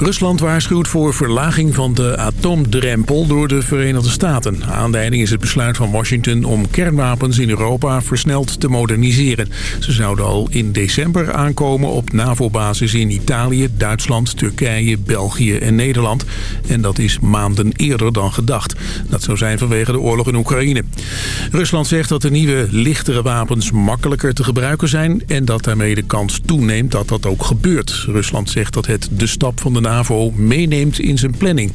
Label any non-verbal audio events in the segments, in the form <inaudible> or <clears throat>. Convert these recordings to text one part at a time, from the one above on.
Rusland waarschuwt voor verlaging van de atoomdrempel door de Verenigde Staten. Aanleiding is het besluit van Washington om kernwapens in Europa versneld te moderniseren. Ze zouden al in december aankomen op NAVO-basis in Italië, Duitsland, Turkije, België en Nederland. En dat is maanden eerder dan gedacht. Dat zou zijn vanwege de oorlog in Oekraïne. Rusland zegt dat de nieuwe lichtere wapens makkelijker te gebruiken zijn... en dat daarmee de kans toeneemt dat dat ook gebeurt. Rusland zegt dat het de stap van de NAVO meeneemt in zijn planning.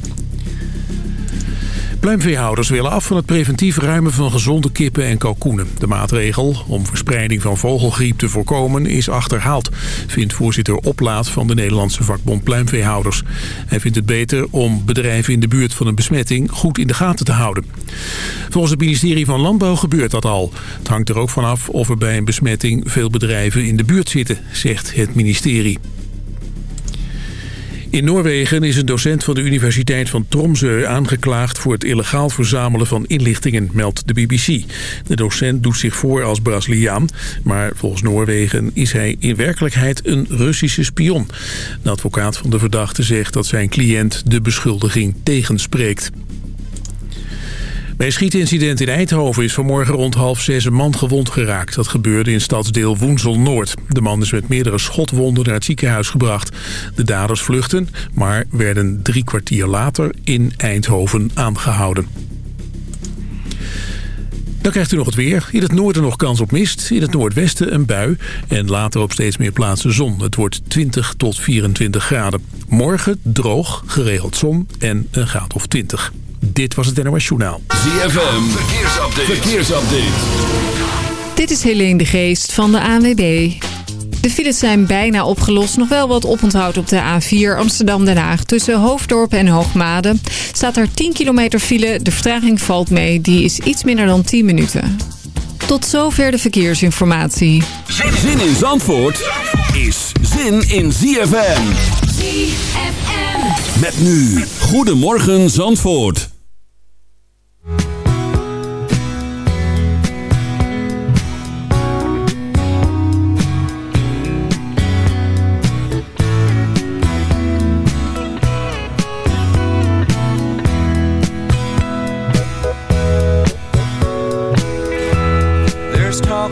Pluimveehouders willen af van het preventief ruimen van gezonde kippen en kalkoenen. De maatregel om verspreiding van vogelgriep te voorkomen is achterhaald, vindt voorzitter Oplaat van de Nederlandse vakbond Pluimveehouders. Hij vindt het beter om bedrijven in de buurt van een besmetting goed in de gaten te houden. Volgens het ministerie van Landbouw gebeurt dat al. Het hangt er ook vanaf of er bij een besmetting veel bedrijven in de buurt zitten, zegt het ministerie. In Noorwegen is een docent van de Universiteit van Tromsø aangeklaagd voor het illegaal verzamelen van inlichtingen, meldt de BBC. De docent doet zich voor als Braziliaan, maar volgens Noorwegen is hij in werkelijkheid een Russische spion. De advocaat van de verdachte zegt dat zijn cliënt de beschuldiging tegenspreekt. Bij een schietincident in Eindhoven is vanmorgen rond half zes een man gewond geraakt. Dat gebeurde in stadsdeel Woensel-Noord. De man is met meerdere schotwonden naar het ziekenhuis gebracht. De daders vluchten, maar werden drie kwartier later in Eindhoven aangehouden. Dan krijgt u nog het weer. In het noorden nog kans op mist. In het noordwesten een bui. En later op steeds meer plaatsen zon. Het wordt 20 tot 24 graden. Morgen droog, geregeld zon en een graad of 20. Dit was het NOS Journaal. ZFM, verkeersupdate. verkeersupdate. Dit is Helene de Geest van de ANWB. De files zijn bijna opgelost. Nog wel wat oponthoud op de A4 Amsterdam-Den Haag. Tussen Hoofddorp en Hoogmade staat er 10 kilometer file. De vertraging valt mee. Die is iets minder dan 10 minuten. Tot zover de verkeersinformatie. Zin in Zandvoort is zin in ZFM. ZFM. Met nu. Goedemorgen Zandvoort.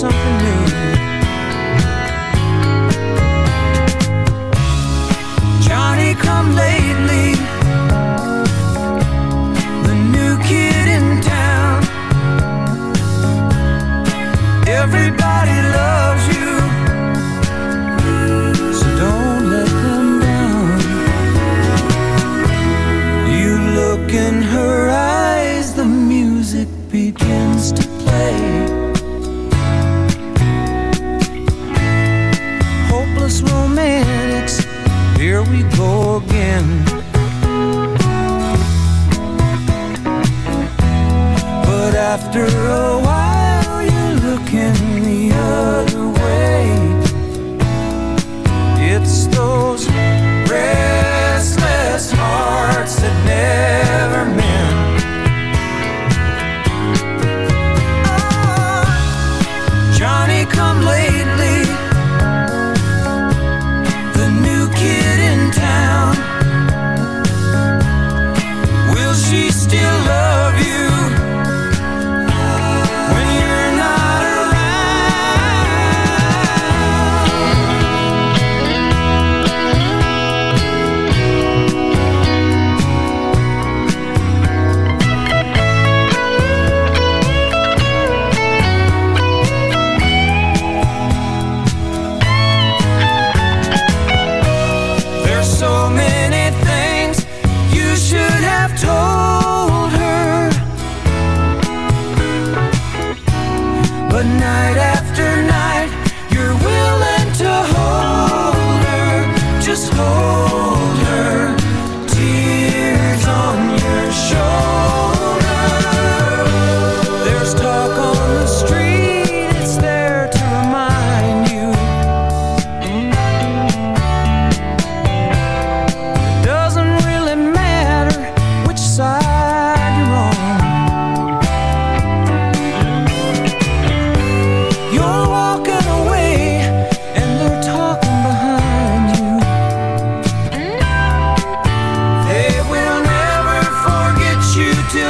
Something Here we go again. But after a while,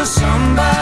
somebody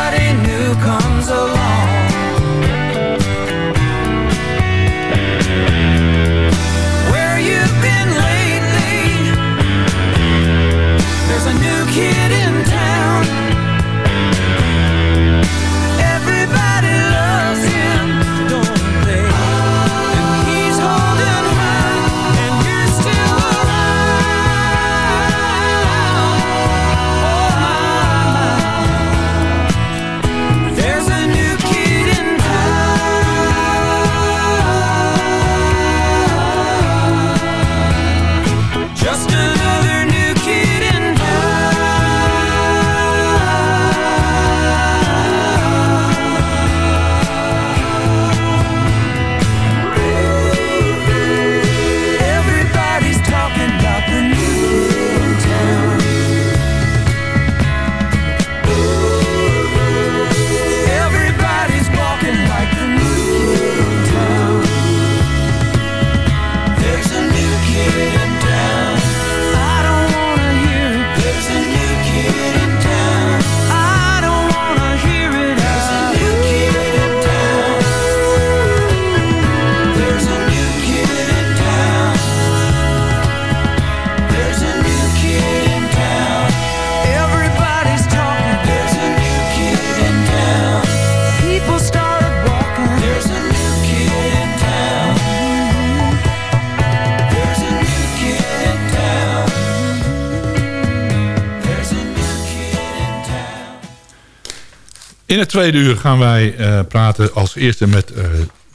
tweede uur gaan wij eh, praten als eerste met uh,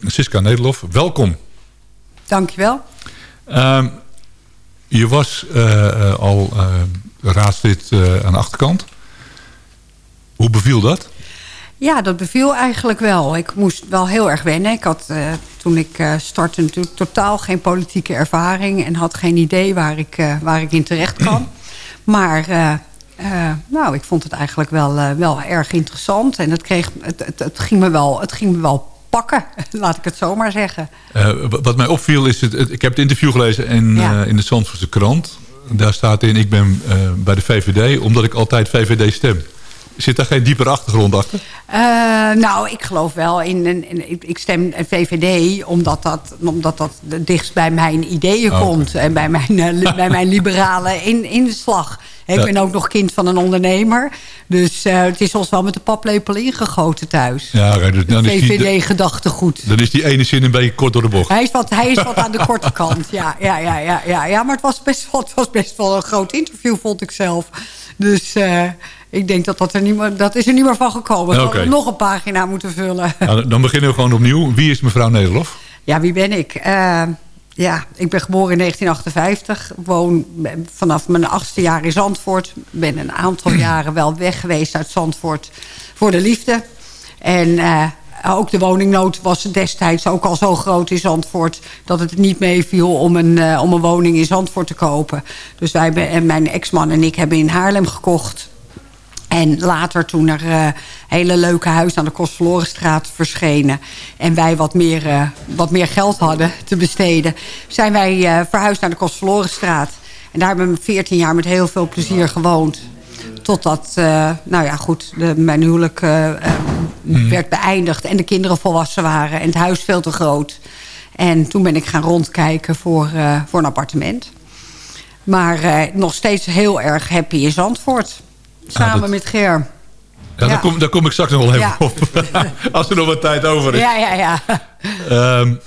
Siska Nederlof. Welkom. Dankjewel. Uh, je was uh, al raadslid aan de achterkant. Hoe beviel dat? Ja, dat beviel eigenlijk wel. Ik moest wel heel erg wennen. Ik had toen ik startte natuurlijk totaal geen politieke ervaring... en had geen idee waar ik, waar ik in terecht kan. <clears throat> Maar uh, nou, ik vond het eigenlijk wel, uh, wel erg interessant. En het, kreeg, het, het, het, ging me wel, het ging me wel pakken, <laughs> laat ik het zo maar zeggen. Uh, wat mij opviel is, het, ik heb het interview gelezen in, ja. in de Zandvoortse krant. Daar staat in, ik ben bij de VVD omdat ik altijd VVD stem. Zit daar geen diepere achtergrond achter? Uh, nou, ik geloof wel. In, in, in, ik stem VVD omdat dat, omdat dat dichtst bij mijn ideeën oh, komt. Okay. En bij mijn, uh, bij mijn liberale in, inslag. Ik ja. ben ook nog kind van een ondernemer. Dus uh, het is ons wel met de paplepel ingegoten thuis. Ja, dus dan VVD-gedachtegoed. Dan is die ene zin een beetje kort door de bocht. Hij is wat, hij is wat aan de korte kant. Ja, ja, ja, ja, ja, ja. Maar het was, best wel, het was best wel een groot interview, vond ik zelf. Dus... Ik denk dat dat er niet meer, dat is er niet meer van gekomen. We okay. nog een pagina moeten vullen. <laughs> Nou, dan beginnen we gewoon opnieuw. Wie is mevrouw Nederlof? Ja, wie ben ik? Uh, ja, ik ben geboren in 1958. Woon vanaf mijn achtste jaar in Zandvoort. Ben een aantal <clears throat> jaren wel weg geweest uit Zandvoort voor de liefde. En uh, ook de woningnood was destijds ook al zo groot in Zandvoort... dat het niet meeviel om een, uh, om een woning in Zandvoort te kopen. Dus wij, en mijn ex-man en ik hebben in Haarlem gekocht... En later toen er uh, hele leuke huizen aan de Kostverlorenstraat verschenen... en wij wat meer, uh, wat meer geld hadden te besteden... zijn wij uh, verhuisd naar de Kostverlorenstraat. En daar hebben we 14 jaar met heel veel plezier gewoond. Totdat, nou ja goed, de, mijn huwelijk mm. werd beëindigd... en de kinderen volwassen waren en het huis veel te groot. En toen ben ik gaan rondkijken voor, voor een appartement. Maar nog steeds heel erg happy in Zandvoort... Samen dat... met Ger. Ja, ja. Daar, kom, daar kom ik straks nog wel even ja. op. <laughs> Als er nog wat tijd over is. Ja, ja, ja. Um,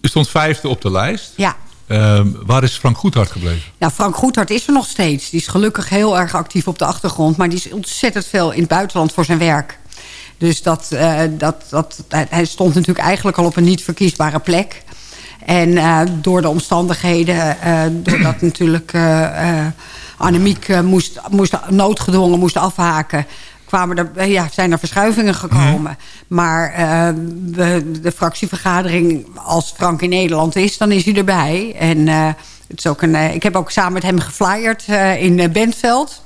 u stond vijfde op de lijst. Ja. Um, waar is Frank Goedhart gebleven? Nou, Frank Goedhart is er nog steeds. Die is gelukkig heel erg actief op de achtergrond. Maar die is ontzettend veel in het buitenland voor zijn werk. Dus dat, uh, dat, dat, hij stond natuurlijk eigenlijk al op een niet verkiesbare plek. En uh, door de omstandigheden, uh, doordat natuurlijk Annemiek uh, moest, moest noodgedwongen moest afhaken kwamen er, eh, ja, zijn er verschuivingen gekomen. Mm. Maar uh, de, de, fractievergadering, als Frank in Nederland is, dan is hij erbij. En uh, het is ook een, ik heb ook samen met hem geflyerd in Bentveld.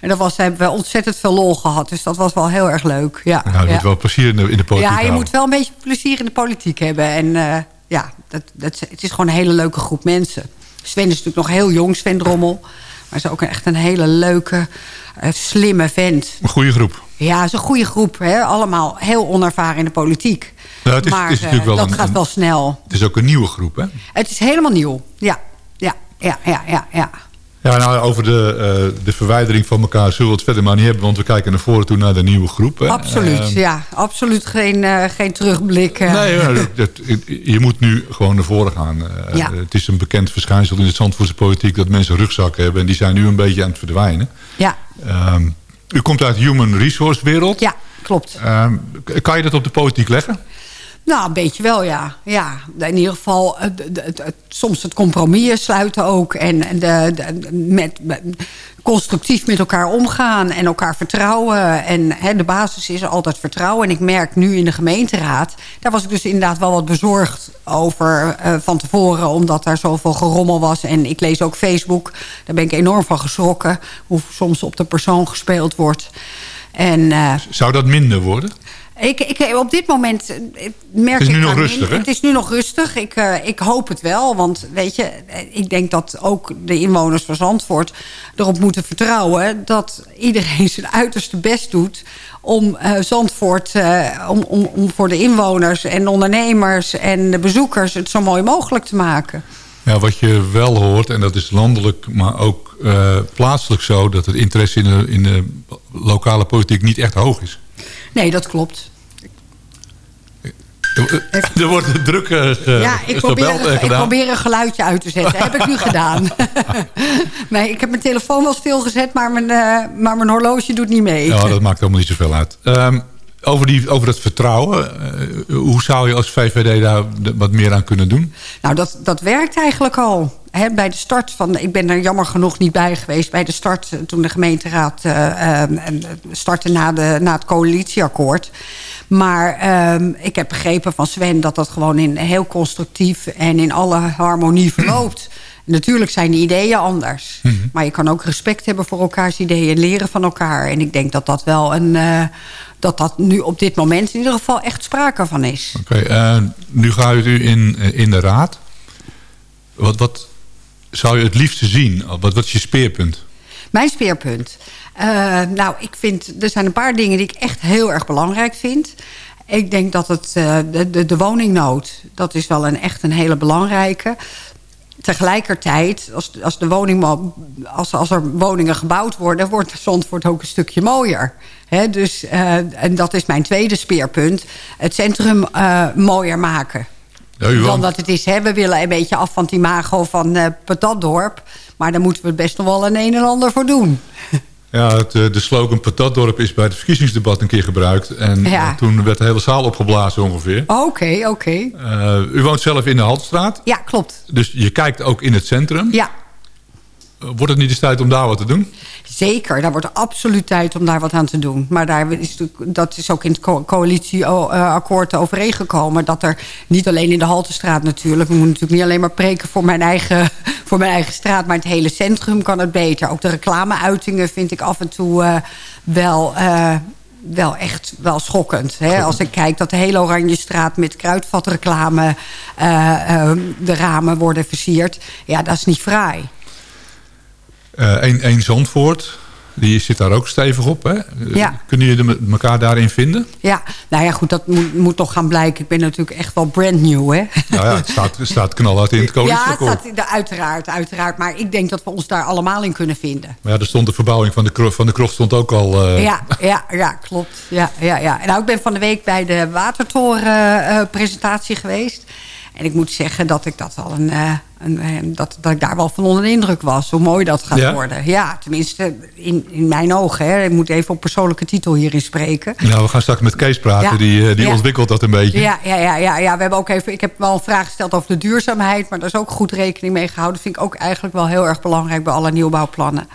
En dat was, hebben we ontzettend veel lol gehad. Dus dat was wel heel erg leuk. Ja, nou, je ja. moet wel plezier in de, in de politiek Ja, je moet wel een beetje plezier in de politiek hebben. En ja, dat, dat, het is gewoon een hele leuke groep mensen. Sven is natuurlijk nog heel jong, Sven Drommel. Maar is ook echt een hele leuke, uh, slimme vent. Een goede groep. Ja, het is een goede groep. Hè? Allemaal heel onervaren in de politiek. Nou, het is, maar het is natuurlijk wel dat een, gaat wel snel. Het is ook een nieuwe groep, hè? Het is helemaal nieuw, ja. Ja, ja, ja, ja, ja. Ja, nou, over de, uh, de verwijdering van elkaar zullen we het verder maar niet hebben. Want we kijken naar voren toe naar de nieuwe groep. Hè. Absoluut, uh, ja. Absoluut geen, uh, geen terugblik. Nee, dat, je moet nu gewoon naar voren gaan. Ja. Het is een bekend verschijnsel in de Zandvoortse politiek... dat mensen rugzakken hebben. En die zijn nu een beetje aan het verdwijnen. Ja. Um, u komt uit de human resource wereld. Ja, klopt. Um, kan je dat op de politiek leggen? Nou, een beetje wel, ja. ja in ieder geval, het, soms het compromis sluiten ook. En met, met, constructief met elkaar omgaan en elkaar vertrouwen. En de basis is altijd vertrouwen. En ik merk nu in de gemeenteraad... daar was ik dus inderdaad wel wat bezorgd over uh, van tevoren... omdat daar zoveel gerommel was. En ik lees ook Facebook. Daar ben ik enorm van geschrokken. Hoe soms op de persoon gespeeld wordt. En, uh, Zou dat minder worden? Ik, ik, op dit moment eh, merk ik... Het is nu ik nog rustig? Het is nu nog rustig. Ik, uh, ik hoop het wel. Want weet je, ik denk dat ook de inwoners van Zandvoort erop moeten vertrouwen... dat iedereen <laughs> zijn uiterste best doet om uh, Zandvoort... Uh, om, om, om voor de inwoners en ondernemers en de bezoekers... het zo mooi mogelijk te maken. Ja, wat je wel hoort, en dat is landelijk, maar ook plaatselijk zo... dat het interesse in de, in de lokale politiek niet echt hoog is. Nee, dat klopt. <laughs> Er wordt druk uh, Ja, ik probeer, een, ik probeer een geluidje uit te zetten. <laughs> heb ik nu gedaan. <laughs> nee, ik heb mijn telefoon wel stilgezet, maar mijn, uh, maar mijn horloge doet niet mee. Ja, dat maakt helemaal niet zoveel uit. Um, over, die, over het vertrouwen, uh, hoe zou je als VVD daar wat meer aan kunnen doen? Nou, dat, dat werkt eigenlijk al. He, bij de start van, ik ben er jammer genoeg niet bij geweest... bij de start toen de gemeenteraad uh, startte na, de, na het coalitieakkoord... Maar um, ik heb begrepen van Sven dat dat gewoon in heel constructief en in alle harmonie verloopt. <clears throat> Natuurlijk zijn de ideeën anders. Mm -hmm. Maar je kan ook respect hebben voor elkaars ideeën en leren van elkaar. En ik denk dat dat wel een... Uh, dat dat nu op dit moment in ieder geval echt sprake van is. Oké, okay, uh, nu gaat u in, in de raad. Wat, wat zou je het liefste zien? Wat, wat is je speerpunt? Mijn speerpunt? Uh, nou, ik vind, er zijn een paar dingen die ik echt heel erg belangrijk vind. Ik denk dat het, uh, de, de, de, woningnood, dat is wel een, echt een hele belangrijke. Tegelijkertijd, als, als, de woning, als, als er woningen gebouwd worden... wordt Zandvoort ook een stukje mooier. He, dus, uh, en dat is mijn tweede speerpunt. Het centrum mooier maken. Ja, dan dat het is. Hè. We willen een beetje af van het imago van uh, Patatdorp. Maar daar moeten we best nog wel een een en ander voor doen. <laughs> Ja, het, de slogan Patatdorp is bij het verkiezingsdebat een keer gebruikt. En ja. toen werd de hele zaal opgeblazen ongeveer. Oké, okay, oké. Okay. Uh, u woont zelf in de Haltstraat. Ja, klopt. Dus je kijkt ook in het centrum. Ja. Wordt het niet eens tijd om daar wat te doen? Zeker, daar wordt absoluut tijd om daar wat aan te doen. Maar daar is, dat is ook in het coalitieakkoord overeengekomen. Dat er niet alleen in de Haltestraat natuurlijk... we moeten natuurlijk niet alleen maar preken voor mijn, eigen, <laughs> voor mijn eigen straat... maar het hele centrum kan het beter. Ook de reclameuitingen vind ik af en toe uh, wel... Uh, wel echt wel schokkend. Hè? Als ik kijk dat de hele Oranje Straat met kruidvatreclame... Uh, de ramen worden versierd. Ja, dat is niet fraai. Eén uh, Zandvoort, die zit daar ook stevig op. Hè? Ja. Kunnen jullie elkaar daarin vinden? Ja, nou ja, goed, dat moet, moet toch gaan blijken. Ik ben natuurlijk echt wel brand new, hè? Nou ja, het staat, het staat knalhard in het coalitieakkoord. <laughs> Ja, het staat, uiteraard, uiteraard. Maar ik denk dat we ons daar allemaal in kunnen vinden. Maar ja, er stond de verbouwing van de, van de krocht stond ook al... Uh... Ja, ja, ja, klopt. Ja, ja, ja. Nou, ik ben van de week bij de Watertoren uh, presentatie geweest. En ik moet zeggen dat ik dat al een, uh, een, dat, dat ik daar wel van onder de indruk was. Hoe mooi dat gaat ja? worden. Ja, tenminste in, in mijn ogen. Hè. Ik moet even op persoonlijke titel hierin spreken. Nou, we gaan straks met Kees praten. Ja. Die, die ja. ontwikkelt dat een beetje. Ja, ja, ja, ja, ja, we hebben ook even, ik heb wel een vraag gesteld over de duurzaamheid. Maar daar is ook goed rekening mee gehouden. Dat vind ik ook eigenlijk wel heel erg belangrijk bij alle nieuwbouwplannen.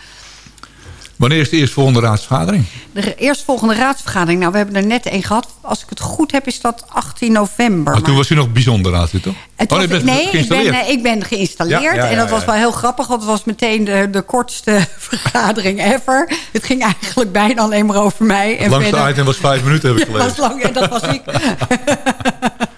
Wanneer is de eerstvolgende raadsvergadering? De eerstvolgende raadsvergadering? Nou, we hebben er net één gehad. Als ik het goed heb, is dat 18 november. Maar toen was u nog bijzonder raadslid, toch? Het oh, was, nee, nee ik, ben, ik ben geïnstalleerd. Ja, ja, ja, en dat was wel heel grappig. Want het was meteen de, de kortste <laughs> vergadering ever. Het ging eigenlijk bijna alleen maar over mij. Het langste verder... item was vijf minuten, heb ik <laughs> gelezen. was lang, en dat was ik. <laughs>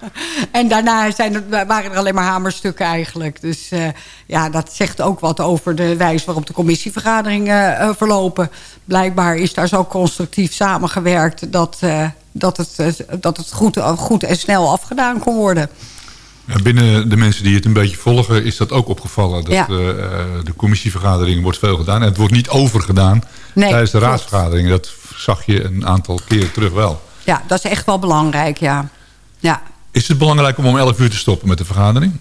en daarna zijn er, waren er alleen maar hamerstukken eigenlijk. Dus uh, ja, dat zegt ook wat over de wijze waarop de commissievergaderingen uh, verlopen. Blijkbaar is daar zo constructief samengewerkt... dat, uh, dat het, dat het goed, goed en snel afgedaan kon worden. Binnen de mensen die het een beetje volgen is dat ook opgevallen. Dat ja. de, de commissievergadering wordt veel gedaan. En het wordt niet overgedaan nee, tijdens de raadsvergadering. Dat zag je een aantal keren terug wel. Ja, dat is echt wel belangrijk, ja. ja. Is het belangrijk om om 11 uur te stoppen met de vergadering?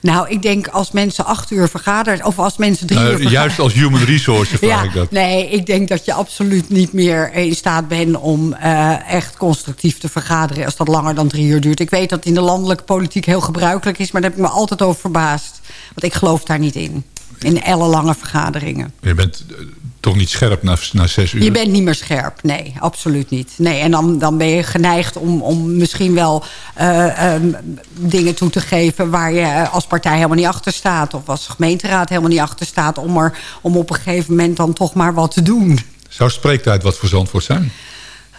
Nou, ik denk als mensen acht uur vergaderen... of als mensen drie uh, uur vergaderen... Juist als human resource vraag <laughs> ja, ik dat. Nee, ik denk dat je absoluut niet meer in staat bent... om uh, echt constructief te vergaderen als dat langer dan drie uur duurt. Ik weet dat in de landelijke politiek heel gebruikelijk is... maar daar heb ik me altijd over verbaasd. Want ik geloof daar niet in. In ellenlange vergaderingen. Je bent toch niet scherp na, na zes uur? Je bent niet meer scherp, nee, absoluut niet. Nee, en dan, dan ben je geneigd om, om misschien wel uh, um, dingen toe te geven... waar je als partij helemaal niet achter staat... of als gemeenteraad helemaal niet achter staat... om, er, om op een gegeven moment dan toch maar wat te doen. Zou spreektijd wat voor Zandvoort zijn?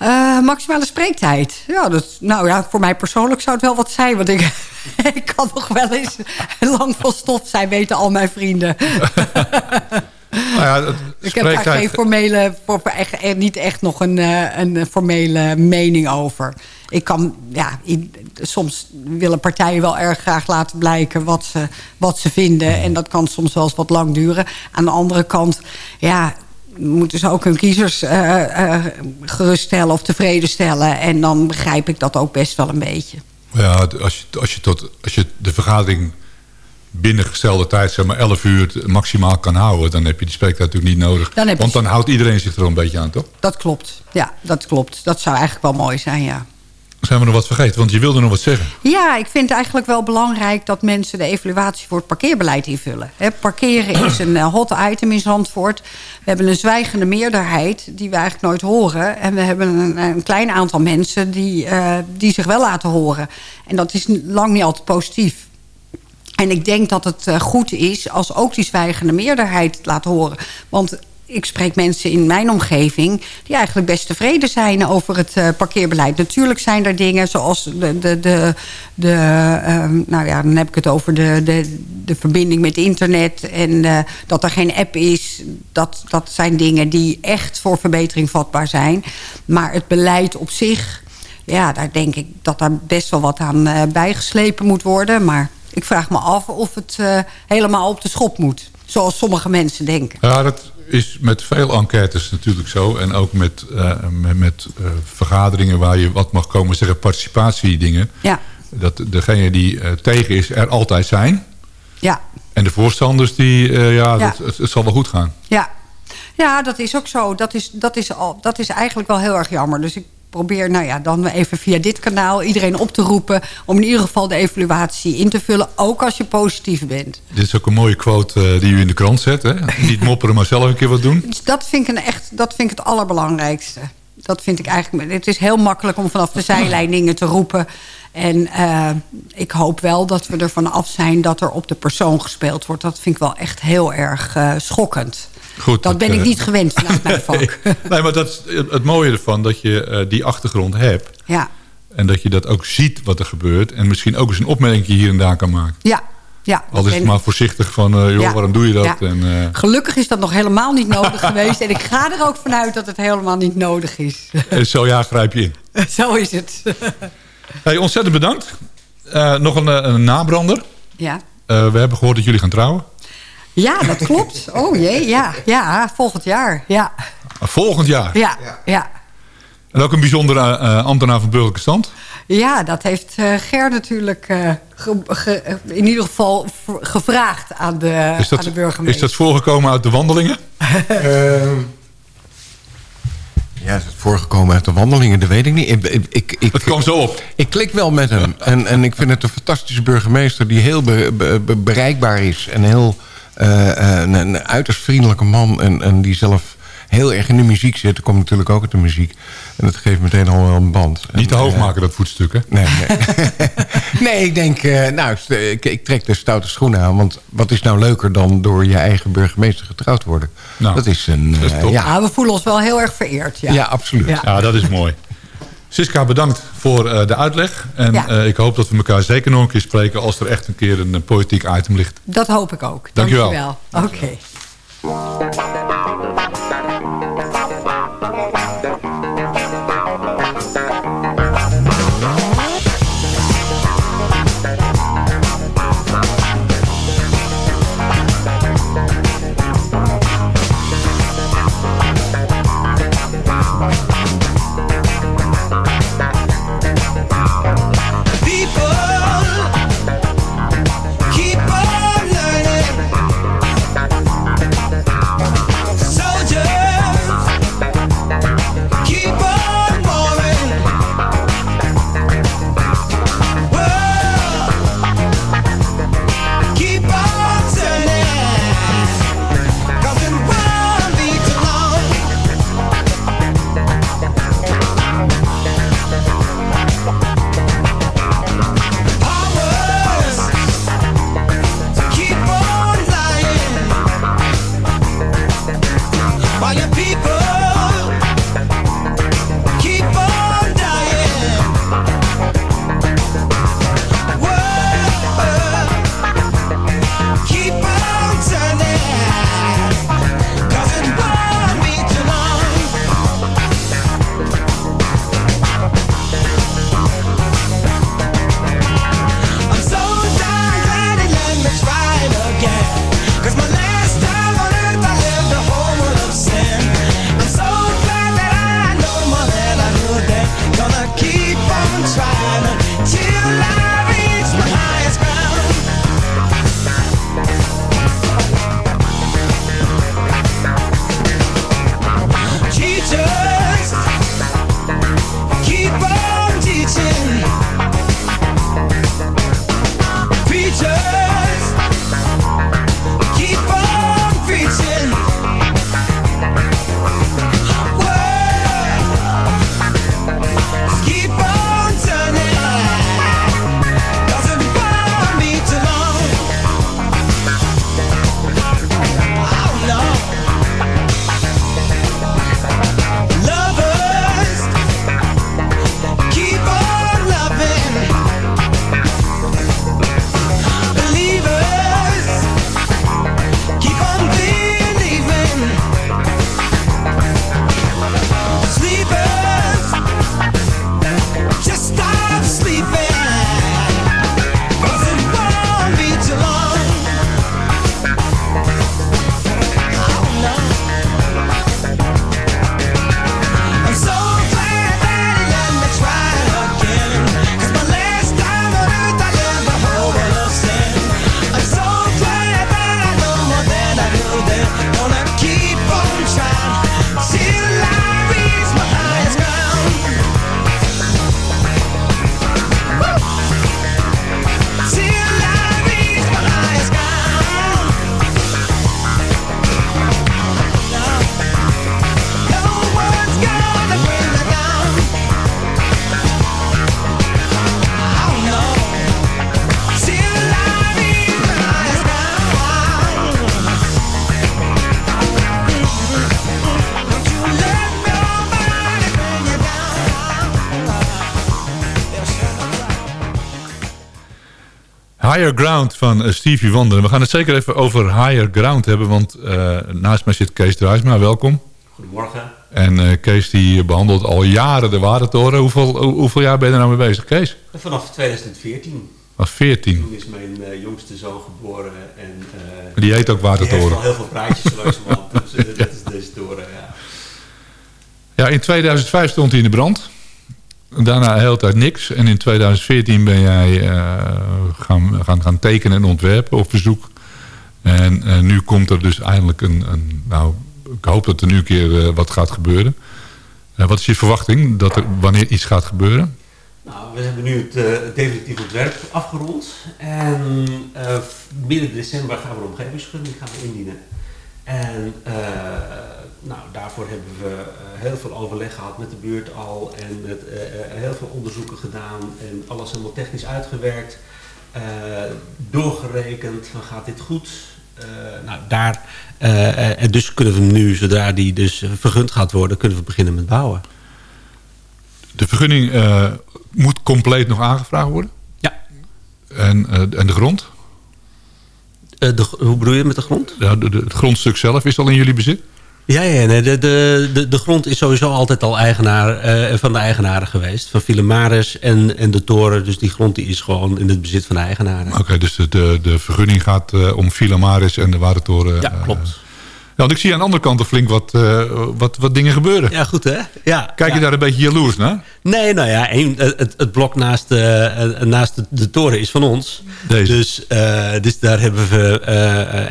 Uh, maximale spreektijd. Ja, dat, nou ja, voor mij persoonlijk zou het wel wat zijn. Want ik, <laughs> ik kan nog wel eens lang van stof zijn, weten al mijn vrienden. <laughs> Nou ja, <laughs> ik heb daar geen formele, niet echt nog een, een formele mening over. Ik kan, ja, soms willen partijen wel erg graag laten blijken wat ze, wat ze vinden. En dat kan soms wel eens wat lang duren. Aan de andere kant, ja, moeten ze ook hun kiezers uh, uh, geruststellen of tevreden stellen. En dan begrijp ik dat ook best wel een beetje. Ja, als je, als je, tot, als je de vergadering binnen gestelde tijd, zeg maar 11 uur maximaal kan houden... dan heb je die spreektijd natuurlijk niet nodig. Dan Want dan houdt iedereen zich er een beetje aan, toch? Dat klopt. Ja, dat klopt. Dat zou eigenlijk wel mooi zijn, ja. Zijn we nog wat vergeten? Want je wilde nog wat zeggen. Ja, ik vind het eigenlijk wel belangrijk dat mensen de evaluatie voor het parkeerbeleid invullen. Hè, parkeren is een eh, hot item in Zandvoort. We hebben een zwijgende meerderheid die we eigenlijk nooit horen. En we hebben een, een klein aantal mensen die, eh, die zich wel laten horen. En dat is lang niet altijd positief. En ik denk dat het eh, goed is als ook die zwijgende meerderheid laat horen. Want ik spreek mensen in mijn omgeving... die eigenlijk best tevreden zijn over het eh, parkeerbeleid. Natuurlijk zijn er dingen zoals de... de, de, de ehm, nou ja, dan heb ik het over de, de, de verbinding met internet... en eh, dat er geen app is. Dat, dat zijn dingen die echt voor verbetering vatbaar zijn. Maar het beleid op zich... ja, daar denk ik dat daar best wel wat aan eh, bijgeslepen moet worden. Maar ik vraag me af of het helemaal op de schop moet. Zoals sommige mensen denken. Ja, dat is met veel enquêtes natuurlijk zo. En ook met, eh, met, met eh, vergaderingen waar je wat mag komen zeggen, participatiedingen. Ja, Dat degene die eh, tegen is er altijd zijn. ja, En de voorstanders die, ja, Ja. Dat, het, het zal wel goed gaan. ja. Ja, dat is ook zo. Dat is, dat, is al, dat is eigenlijk wel heel erg jammer. Dus ik probeer nou ja, dan even via dit kanaal iedereen op te roepen... om in ieder geval de evaluatie in te vullen. Ook als je positief bent. Dit is ook een mooie quote eh, die u in de krant zet. Hè? <laughs> Niet mopperen, maar zelf een keer wat doen. Dus dat vind ik, een echt, dat vind ik het allerbelangrijkste. Dat vind ik eigenlijk... Het is heel makkelijk om vanaf de zijlijn dingen te roepen. En eh, ik hoop wel dat we ervan af zijn dat er op de persoon gespeeld wordt. Dat vind ik wel echt heel erg eh, schokkend. Goed, dat ben ik eh, niet gewend vanuit mijn <laughs> vak. Nee, maar dat is het mooie ervan dat je eh, die achtergrond hebt. Ja, En dat je dat ook ziet wat er gebeurt. En misschien ook eens een opmerking hier en daar kan maken. ja, ja. Al is het maar voorzichtig van, eh, joh, Ja. waarom doe je dat? Ja. En, Gelukkig is dat nog helemaal niet nodig <laughs> geweest. En ik ga er ook vanuit dat het helemaal niet nodig is. en zo ja, grijp je in. <laughs> Zo is het. Hey, ontzettend bedankt. Nog een, een nabrander. Ja. We hebben gehoord dat jullie gaan trouwen. Ja, dat klopt. Oh jee, ja. Ja, volgend jaar. Ja, Uh, volgend jaar. ja, ja. En ook een bijzondere eh, ambtenaar van burgerlijke stand. Ja, dat heeft eh, Ger natuurlijk eh, ge- ge- in ieder geval gevraagd aan de, Is aan de dat, is burgemeester. dat voorgekomen uit de wandelingen? <laughs> Ehm, ja, is het voorgekomen uit de wandelingen? Dat weet ik niet. Ik, ik, ik, ik, Het kwam zo op. ik klik wel met hem. En, en ik vind het een fantastische burgemeester... die heel be- be- be- bereikbaar is. En heel een, een uiterst vriendelijke man. En, en die zelf heel erg in de muziek zit. Er komt natuurlijk ook uit de muziek. En dat geeft meteen al wel een band. Niet te hoog eh, maken, dat voetstuk, hè? Nee, nee. <laughs> nee, ik denk, eh, nou, ik, ik trek de stoute schoenen aan. Want wat is nou leuker dan door je eigen burgemeester getrouwd te worden? Nou, dat is een, dat is eh, top. ja, Ja, we voelen ons wel heel erg vereerd. Ja, ja. absoluut. Ja. Ja, dat is mooi. Siska, bedankt voor eh, de uitleg. En Ja. eh, ik hoop dat we elkaar zeker nog een keer spreken... als er echt een keer een, eh, politiek item ligt. Dat hoop ik ook. Dank je wel. Oké. Higher Ground van uh, Stevie Wonder. We gaan het zeker even over Higher Ground hebben. Want uh, naast mij zit Kees Druisma. Welkom. Goedemorgen. En uh, Kees die behandelt al jaren de Watertoren. Hoeveel, hoeveel jaar ben je er nou mee bezig, Kees? Vanaf 2014. Vanaf 14. Toen is mijn jongste zoon geboren. En, die heet ook Watertoren. Die heeft al heel veel praatjes langzamerhand. dus <laughs> dat is deze toren, ja. Ja, in 2005 stond hij in de brand. Daarna heel tijd niks. En in 2014 ben jij uh, gaan, gaan, gaan tekenen en ontwerpen op verzoek. En uh, nu komt er dus eindelijk een... een nou, ik hoop dat er nu een keer uh, wat gaat gebeuren. wat is je verwachting dat er wanneer iets gaat gebeuren? Nou, we hebben nu het, het definitief ontwerp afgerond. En midden december gaan we omgevingsvergunning gaan we indienen. En nou, daarvoor hebben we uh, heel veel overleg gehad met de buurt al en met, uh, heel veel onderzoeken gedaan en alles helemaal technisch uitgewerkt, doorgerekend van gaat dit goed. nou, daar, en dus kunnen we nu, zodra die dus vergund gaat worden, kunnen we beginnen met bouwen. De vergunning moet compleet nog aangevraagd worden? Ja. En, en de grond? De, hoe bedoel je met de grond? Ja, de, de, het grondstuk zelf is al in jullie bezit? Ja, ja nee, de, de, de, de grond is sowieso altijd al eigenaar, uh, van de eigenaren geweest. Van Filemaris en, en de toren. Dus die grond die is gewoon in het bezit van de eigenaren. Oké, okay, dus de, de, de vergunning gaat uh, om Filamaris en de Warentoren. Ja, klopt. Nou, ik zie aan de andere kant flink wat, uh, wat, wat dingen gebeuren. Ja, goed hè? Ja, Kijk je ja. daar een beetje jaloers naar? Nee, nou ja, een, het, het blok naast, uh, naast de, de, toren is van ons. Deze. Dus, uh, dus daar hebben we,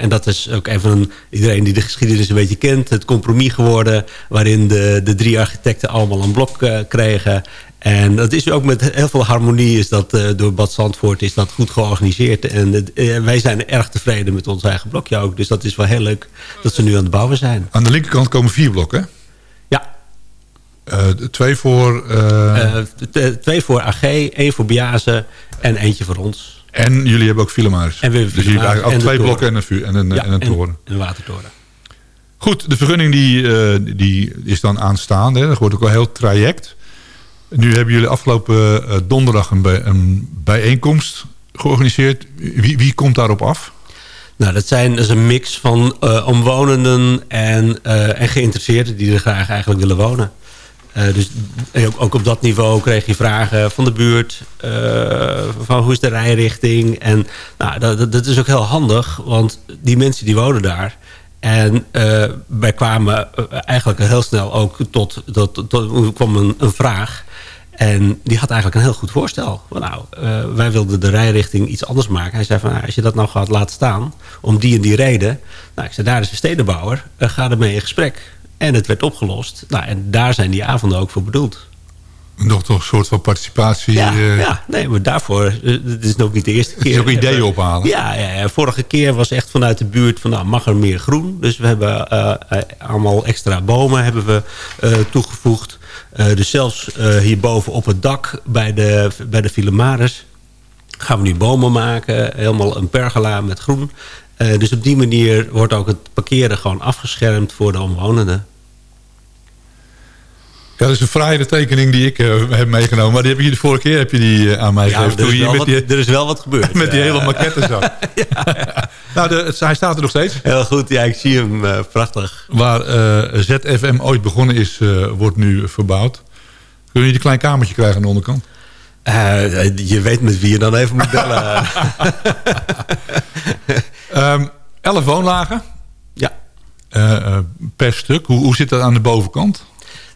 en dat is ook even iedereen die de geschiedenis een beetje kent... het compromis geworden waarin de, de drie architecten allemaal een blok kregen... En dat is ook met heel veel harmonie is dat uh, door Bad Zandvoort is dat goed georganiseerd. En uh, wij zijn erg tevreden met ons eigen blokje ook. Dus dat is wel heel leuk dat ze nu aan het bouwen zijn. Aan de linkerkant komen vier blokken, Ja. Uh, twee voor... twee voor AG, één voor Biazen en eentje voor ons. En jullie hebben ook Filamaris. En we hebben dus jullie hebben ook twee blokken en een, vuur, en een, ja, en een toren. En een watertoren. Goed, de vergunning die, die is dan aanstaande. Dat wordt ook wel heel traject. Nu hebben jullie afgelopen uh, donderdag een, bij, een, bijeenkomst georganiseerd. Wie, wie, komt daarop af? Nou, dat, zijn, dat is een mix van uh, omwonenden en, uh, en geïnteresseerden die er graag eigenlijk willen wonen. dus ook, op dat niveau kreeg je vragen van de buurt. van hoe is de rijrichting? En nou, dat, dat is ook heel handig, want die mensen die wonen daar... En wij kwamen eigenlijk heel snel ook tot, tot kwam een, een, vraag. En die had eigenlijk een heel goed voorstel. Nou, uh, wij wilden de rijrichting iets anders maken. Hij zei van, nou, als je dat nou gaat laten staan, om die en die reden. Nou, ik zei, daar is een stedenbouwer, uh, ga ermee in gesprek. En het werd opgelost. Nou, en daar zijn die avonden ook voor bedoeld. Nog toch een soort van participatie. Ja, eh, ja, nee, maar daarvoor, eh, het is ook niet de eerste Het keer. is ook ideeën ophalen. Ja, ja, vorige keer was echt vanuit de buurt van, nou, mag er meer groen? Dus we hebben eh, allemaal extra bomen hebben we toegevoegd. Dus zelfs hierboven op het dak bij de, bij de gaan we nu bomen maken. Helemaal een pergola met groen. Dus op die manier wordt ook het parkeren gewoon afgeschermd voor de omwonenden. Ja, dat is een fraaie tekening die ik eh, heb meegenomen. Maar die heb je de vorige keer heb je die eh, aan mij Ja, gegeven. er, is je wel met wat, die, er is wel wat gebeurd. <laughs> met die Ja. hele maquette zat. <laughs> Nou, de, het- hij staat er nog steeds. Heel goed, ja, ik zie hem. eh, prachtig. Waar ZFM ooit begonnen is, wordt nu verbouwd. Kun je een klein kamertje krijgen aan de onderkant? Je weet met wie je dan even moet bellen. <laughs> Ehm elf woonlagen ja. per stuk. Hoe, hoe zit dat aan de bovenkant?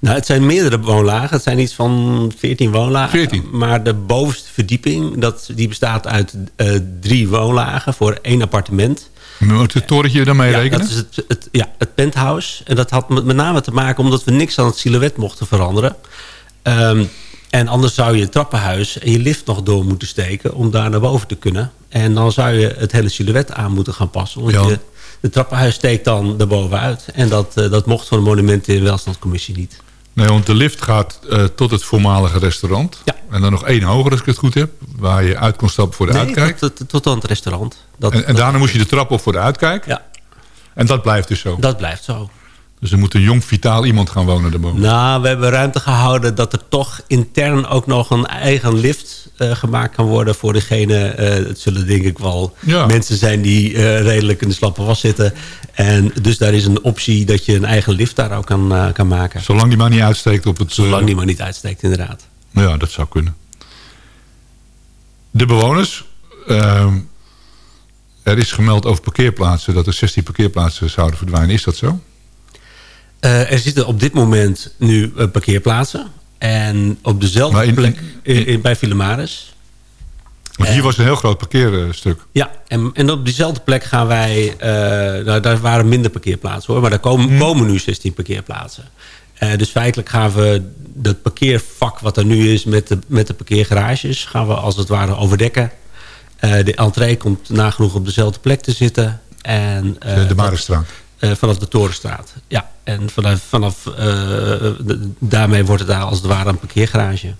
Nou, het zijn meerdere woonlagen. Het zijn iets van 14 woonlagen. 14. Maar de bovenste verdieping, dat, die bestaat uit eh, drie woonlagen voor één appartement. Moet het torentje daarmee Ja, rekenen? dat is het, het, ja, het penthouse. En dat had met, met name te maken omdat we niks aan het silhouet mochten veranderen. Ehm, en anders zou je het trappenhuis en je lift nog door moeten steken... om daar naar boven te kunnen. En dan zou je het hele silhouet aan moeten gaan passen. Want Ja. je, de trappenhuis steekt dan daarboven uit. En dat, eh, dat mocht van de Monumenten en Welstandscommissie niet. Nee, want de lift gaat eh, tot het voormalige restaurant. Ja. En dan nog één hoger als ik het goed heb. Waar je uit kon stappen voor de Nee, uitkijk. tot, tot, tot aan het restaurant. Dat, En, en dat- daarna moest je de trap op voor de uitkijk. Ja, En dat blijft dus zo. dat blijft zo. Dus er moet een jong, vitaal iemand gaan wonen daarboven. Nou, we hebben ruimte gehouden dat er toch intern ook nog een eigen lift eh, gemaakt kan worden voor degene. eh, het zullen denk ik wel Ja. mensen zijn die eh, redelijk in de slappe was zitten. En dus daar is een optie dat je een eigen lift daar ook kan, eh, kan maken. Zolang die maar niet uitsteekt op het... Zolang eh, die maar niet uitsteekt, inderdaad. Ja, dat zou kunnen. De bewoners. ehm, er is gemeld over parkeerplaatsen. Dat er 16 parkeerplaatsen zouden verdwijnen. Is dat zo? Eh, er zitten op dit moment nu eh, parkeerplaatsen. En op dezelfde in- plek in, in- bij Filemaris. Want hier was een heel groot parkeerstuk. Ja, en, en op diezelfde plek gaan wij... eh, nou, daar waren minder parkeerplaatsen hoor. Maar daar komen, komen nu 16 parkeerplaatsen. Eh, dus feitelijk gaan we dat parkeervak wat er nu is... met de, met de parkeergarages... gaan we als het ware overdekken. Eh, de entree komt nagenoeg op dezelfde plek te zitten. En, eh, de Marenstraat. Eh, vanaf de Torenstraat. Ja, en vanaf, vanaf eh, de- daarmee wordt het daar als het ware een parkeergarage.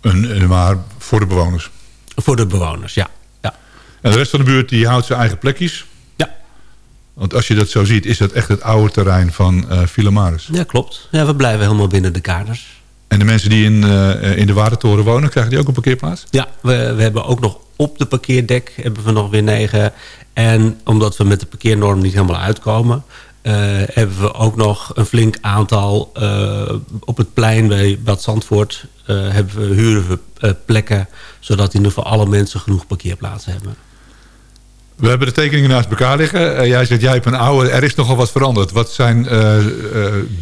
Een, een, maar voor de bewoners. Voor de bewoners, ja. ja. En de rest van de buurt die houdt zijn eigen plekjes. Ja. Want als je dat zo ziet, is dat echt het oude terrein van eh Filamaris. Ja, klopt. Ja, we blijven helemaal binnen de kaders. En de mensen die in, eh, in de Warentoren wonen, krijgen die ook een parkeerplaats? Ja, we, we hebben ook nog op de parkeerdek hebben we nog weer negen. En omdat we met de parkeernorm niet helemaal uitkomen... eh, hebben we ook nog een flink aantal eh, op het plein bij Bad Zandvoort... hebben we, huren we plekken... zodat in ieder geval alle mensen genoeg parkeerplaatsen hebben. We hebben de tekeningen naast elkaar liggen. Eh, jij zegt, jij hebt een oude. Er is nogal wat veranderd. Wat zijn eh, eh,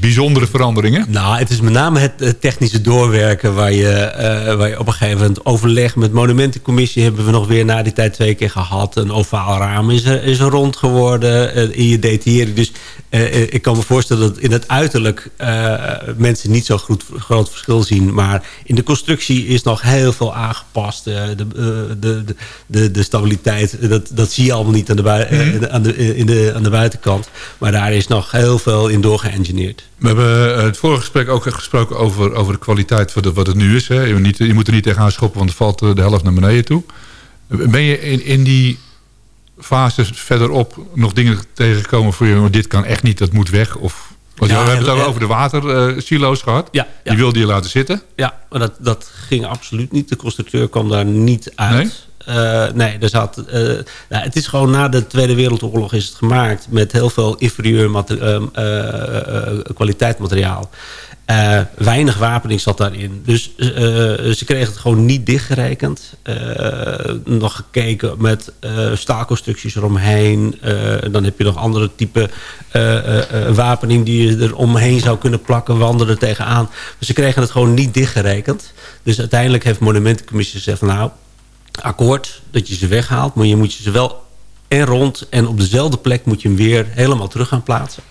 bijzondere veranderingen? Nou, het is met name het, technische doorwerken... Waar je, waar je op een gegeven moment overleg met monumentencommissie... hebben we nog weer na die tijd twee keer gehad. Een ovaal raam is is rond geworden in je detaillering. Dus ik kan me voorstellen dat in het uiterlijk... mensen niet zo goed, groot verschil zien. Maar in de constructie is nog heel veel aangepast. De, de, de, de, stabiliteit, dat, dat zie je allemaal niet aan de, eh, aan, de, in de, aan de buitenkant. Maar daar is nog heel veel in doorgeëngineerd. We hebben eh, het vorige gesprek ook gesproken over, over de kwaliteit van de, wat het nu is. Hè. Je, moet niet, je moet er niet tegenaan schoppen, want er valt eh, de helft naar beneden toe. Ben je in, in die fase verderop nog dingen tegengekomen voor je... "Oh, dit kan echt niet, dat moet weg? Of, want Ja, we hebben het ook over de watersilo's gehad. Ja, ja. Die wilde je laten zitten. Ja, maar dat, dat ging absoluut niet. De constructeur kwam daar niet uit. Eh, nee, er zat, eh, nou, het is gewoon na de Tweede Wereldoorlog is het gemaakt... met heel veel inferieur ehm, eh, kwaliteitsmateriaal. Eh, weinig wapening zat daarin. Dus ze kregen het gewoon niet dichtgerekend. Nog gekeken met staalconstructies eromheen. Dan heb je nog andere type wapening... die je er omheen zou kunnen plakken, wandelen tegenaan. Dus ze kregen het gewoon niet dichtgerekend. Dus uiteindelijk heeft monumentencommissie gezegd... nou, akkoord dat je ze weghaalt... maar je moet je ze wel en rond en op dezelfde plek moet je hem weer helemaal terug gaan plaatsen.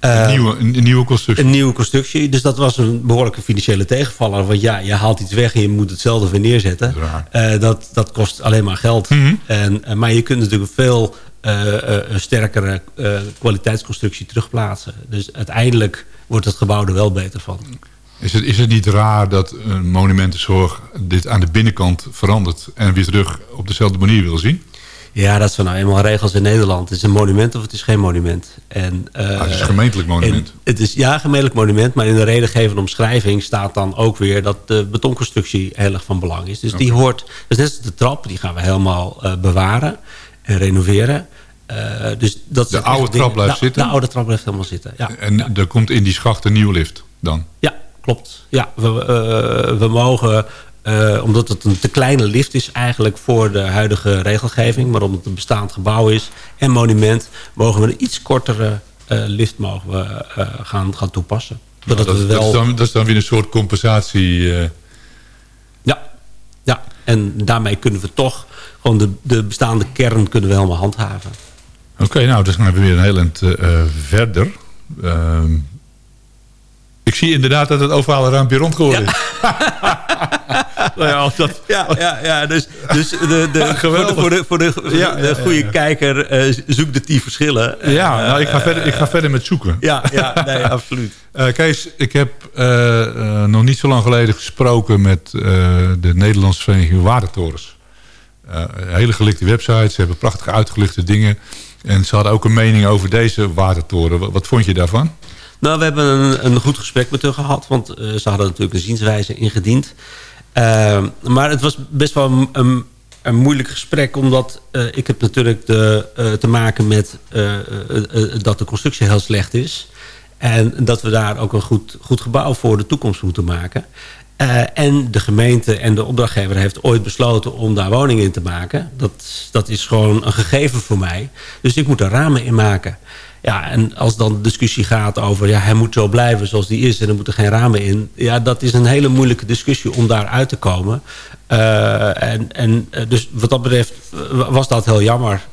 Een nieuwe, een, een nieuwe constructie. Een nieuwe constructie. Dus dat was een behoorlijke financiële tegenvaller. Want ja, je haalt iets weg en je moet hetzelfde weer neerzetten. Eh, dat, dat kost alleen maar geld. Mhm. en, eh, maar je kunt natuurlijk veel eh, eh, een sterkere eh, kwaliteitsconstructie terugplaatsen. Dus uiteindelijk wordt het gebouw er wel beter van. Is het, is het niet raar dat een monumentenzorg dit aan de binnenkant verandert... en weer terug op dezelfde manier wil zien? Ja, dat zijn nou eenmaal regels in Nederland. Het is een monument of het is geen monument. En, eh, Ah, het is een gemeentelijk monument. en het is ja, gemeentelijk monument. Maar in de redengevende omschrijving staat dan ook weer... dat de betonconstructie heel erg van belang is. Dus die hoort... Dus net als de trap, die gaan we helemaal eh, bewaren en renoveren. Eh, dus dat De oude trap blijft de- zitten? De oude trap blijft helemaal zitten, ja. En er komt in die schacht een nieuwe lift dan? Ja, klopt. Ja, we, eh, we mogen, eh, omdat het een te kleine lift is eigenlijk voor de huidige regelgeving, maar omdat het een bestaand gebouw is en monument, mogen we een iets kortere eh, lift mogen we, gaan, gaan toepassen. Nou, dat, we dat, is wel, dan, dat is dan weer een soort compensatie. ja, ja, en daarmee kunnen we toch gewoon de, de bestaande kern kunnen we helemaal handhaven. Oké, nou, dus dan hebben we weer een heel eind verder. Ik zie inderdaad dat het ovale raampje rondgeworden is. <laughs> nou ja, als dat, Ja, ja, ja dus, dus de, de, <laughs> voor de, voor de, voor de, voor de Ja, ja, ja, goede kijker eh, zoek de tien verschillen. ja, Eh, nou, ik, ga verder, ik ga verder met zoeken. Ja, ja nee, <laughs> absoluut. Eh, Kees, ik heb eh, eh, nog niet zo lang geleden gesproken met eh, de Nederlandse Vereniging Watertorens. Eh, een hele gelikte website, ze hebben prachtige uitgelichte dingen. En ze hadden ook een mening over deze watertoren. Wat, wat vond je daarvan? Nou, we hebben een, een goed gesprek met hun gehad. Want eh, ze hadden natuurlijk een zienswijze ingediend. Eh, maar het was best wel een, een, moeilijk gesprek. Omdat eh, ik heb natuurlijk de, te maken met dat de constructie heel slecht is. En dat we daar ook een goed, goed gebouw voor de toekomst moeten maken. En de gemeente en de opdrachtgever heeft ooit besloten om daar woningen in te maken. Dat, dat is gewoon een gegeven voor mij. Dus ik moet er ramen in maken. Ja, en als dan de discussie gaat over... ja, hij moet zo blijven zoals die is en er moeten geen ramen in... ja, dat is een hele moeilijke discussie om daar uit te komen. Eh, en, en eh, dus wat dat betreft eh, was dat heel jammer.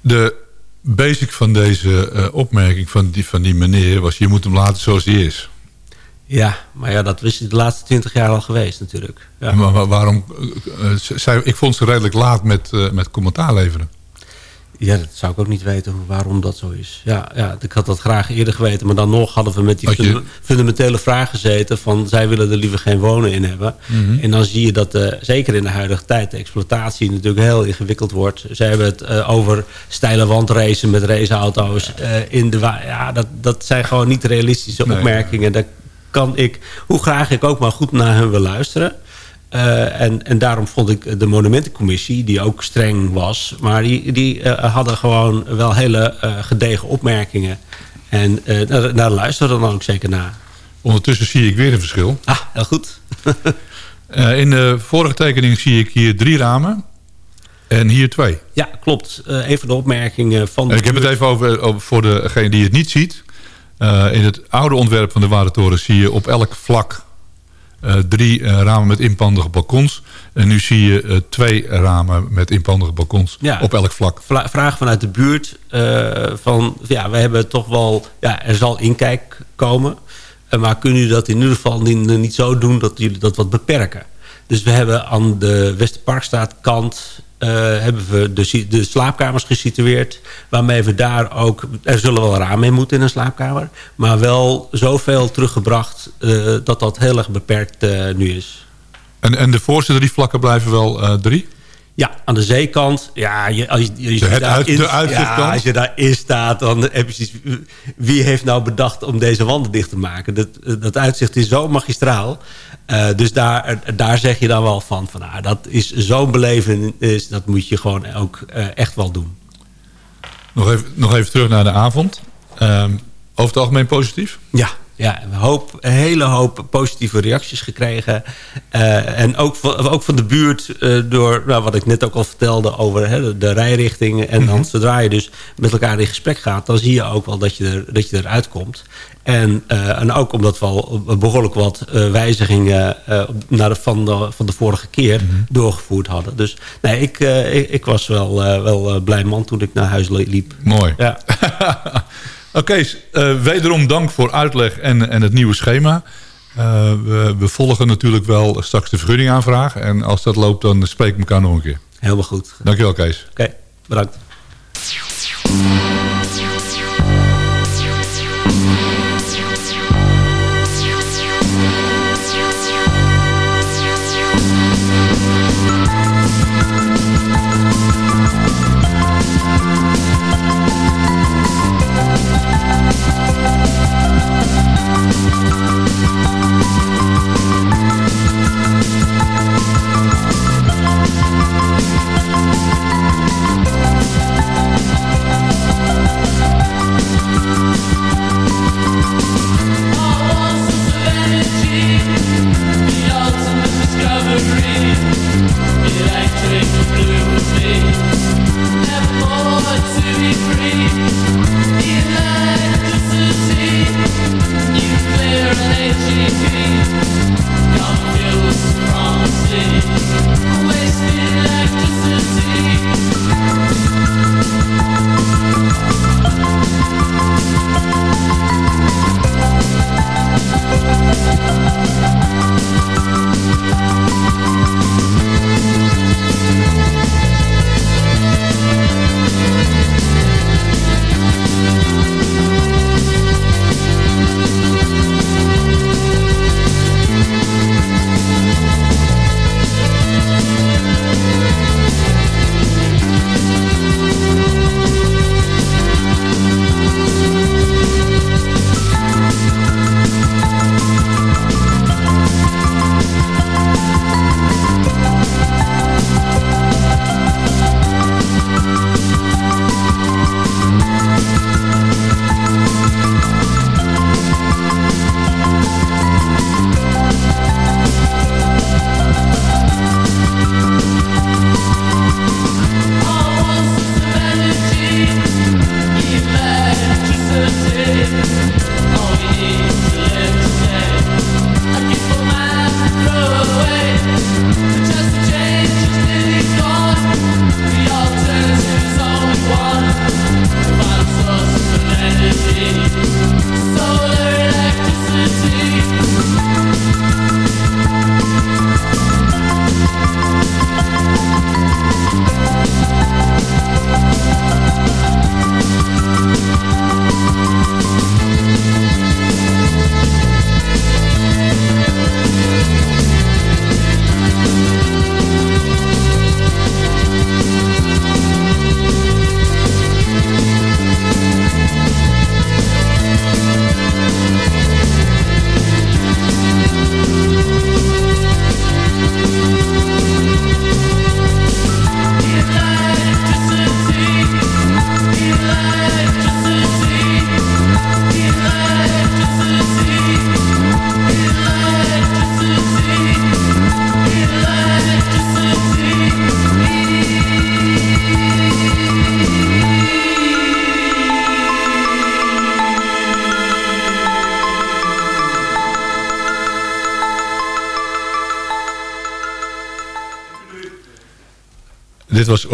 De basic van deze opmerking van die, van die meneer was... je moet hem laten zoals hij is. Ja, maar ja, dat is de laatste twintig jaar al geweest natuurlijk. Ja. Maar wa- waarom... zij, ik vond ze redelijk laat met, met commentaar leveren. Ja, dat zou ik ook niet weten hoe, waarom dat zo is. Ja, ja, ik had dat graag eerder geweten. Maar dan nog hadden we met die funda- fundamentele vraag gezeten... van zij willen er liever geen wonen in hebben. Mhm. En dan zie je dat, eh, zeker in de huidige tijd... de exploitatie natuurlijk heel ingewikkeld wordt. Zij hebben het eh, over steile wandracen met raceauto's. eh, in de ja, dat, dat zijn gewoon niet realistische Nee. opmerkingen. Daar kan ik, hoe graag ik ook maar goed naar hen wil luisteren... Eh, en, en daarom vond ik de monumentencommissie, die ook streng was... maar die, die eh, hadden gewoon wel hele eh, gedegen opmerkingen. En daar, daar luisteren we dan ook zeker naar. Ondertussen zie ik weer een verschil. Ah, heel goed. <laughs> In de vorige tekening zie ik hier drie ramen. En hier twee. Ja, klopt. Eh even de opmerkingen van... De ik heb het even over, over voor degene die het niet ziet. In het oude ontwerp van de Warentoren zie je op elk vlak drie eh, ramen met inpandige balkons. En nu zie je eh, twee ramen met inpandige balkons Ja. op elk vlak. Vla- vraag vanuit de buurt. eh, van, ja, we hebben toch wel... Ja, er zal inkijk komen. Eh, maar kunnen jullie dat in ieder geval niet, niet zo doen... dat jullie dat wat beperken? Dus we hebben aan de Westerparkstraatkant... eh hebben we de, de slaapkamers gesitueerd. Waarmee we daar ook... Er zullen wel ramen in moeten in een slaapkamer. Maar wel zoveel teruggebracht... eh, dat dat heel erg beperkt eh, nu is. En, en de voorste drie vlakken blijven wel eh, drie? Ja, aan de zeekant. Ja, je, als je, daar uit- in- de? Ja, als je daarin staat, dan heb je zoiets... Wie heeft nou bedacht om deze wanden dicht te maken? Dat, dat uitzicht is zo magistraal. Eh, dus daar, daar zeg je dan wel van... van ah, dat is zo'n belevenis, dat moet je gewoon ook eh, echt wel doen. Nog even, nog even terug naar de avond. Ehm, over het algemeen positief? Ja, ja, een, hoop, een hele hoop positieve reacties gekregen. Eh, en ook van, ook van de buurt eh, door nou, wat ik net ook al vertelde over hè, de, rijrichtingen. En dan zodra je dus met elkaar in gesprek gaat, dan zie je ook wel dat je, er, dat je eruit komt. En, eh, en ook omdat we al behoorlijk wat wijzigingen naar de, van, de, van de vorige keer doorgevoerd hadden. Dus nee, ik, ik, ik, was wel, wel blij man toen ik naar huis liep. Mooi. Ja. <laughs> Oké, wederom dank voor uitleg en, en het nieuwe schema. We, we, volgen natuurlijk wel straks de vergunningaanvraag. En als dat loopt, dan spreken we elkaar nog een keer. Helemaal goed. Dankjewel, Kees. Oké, bedankt.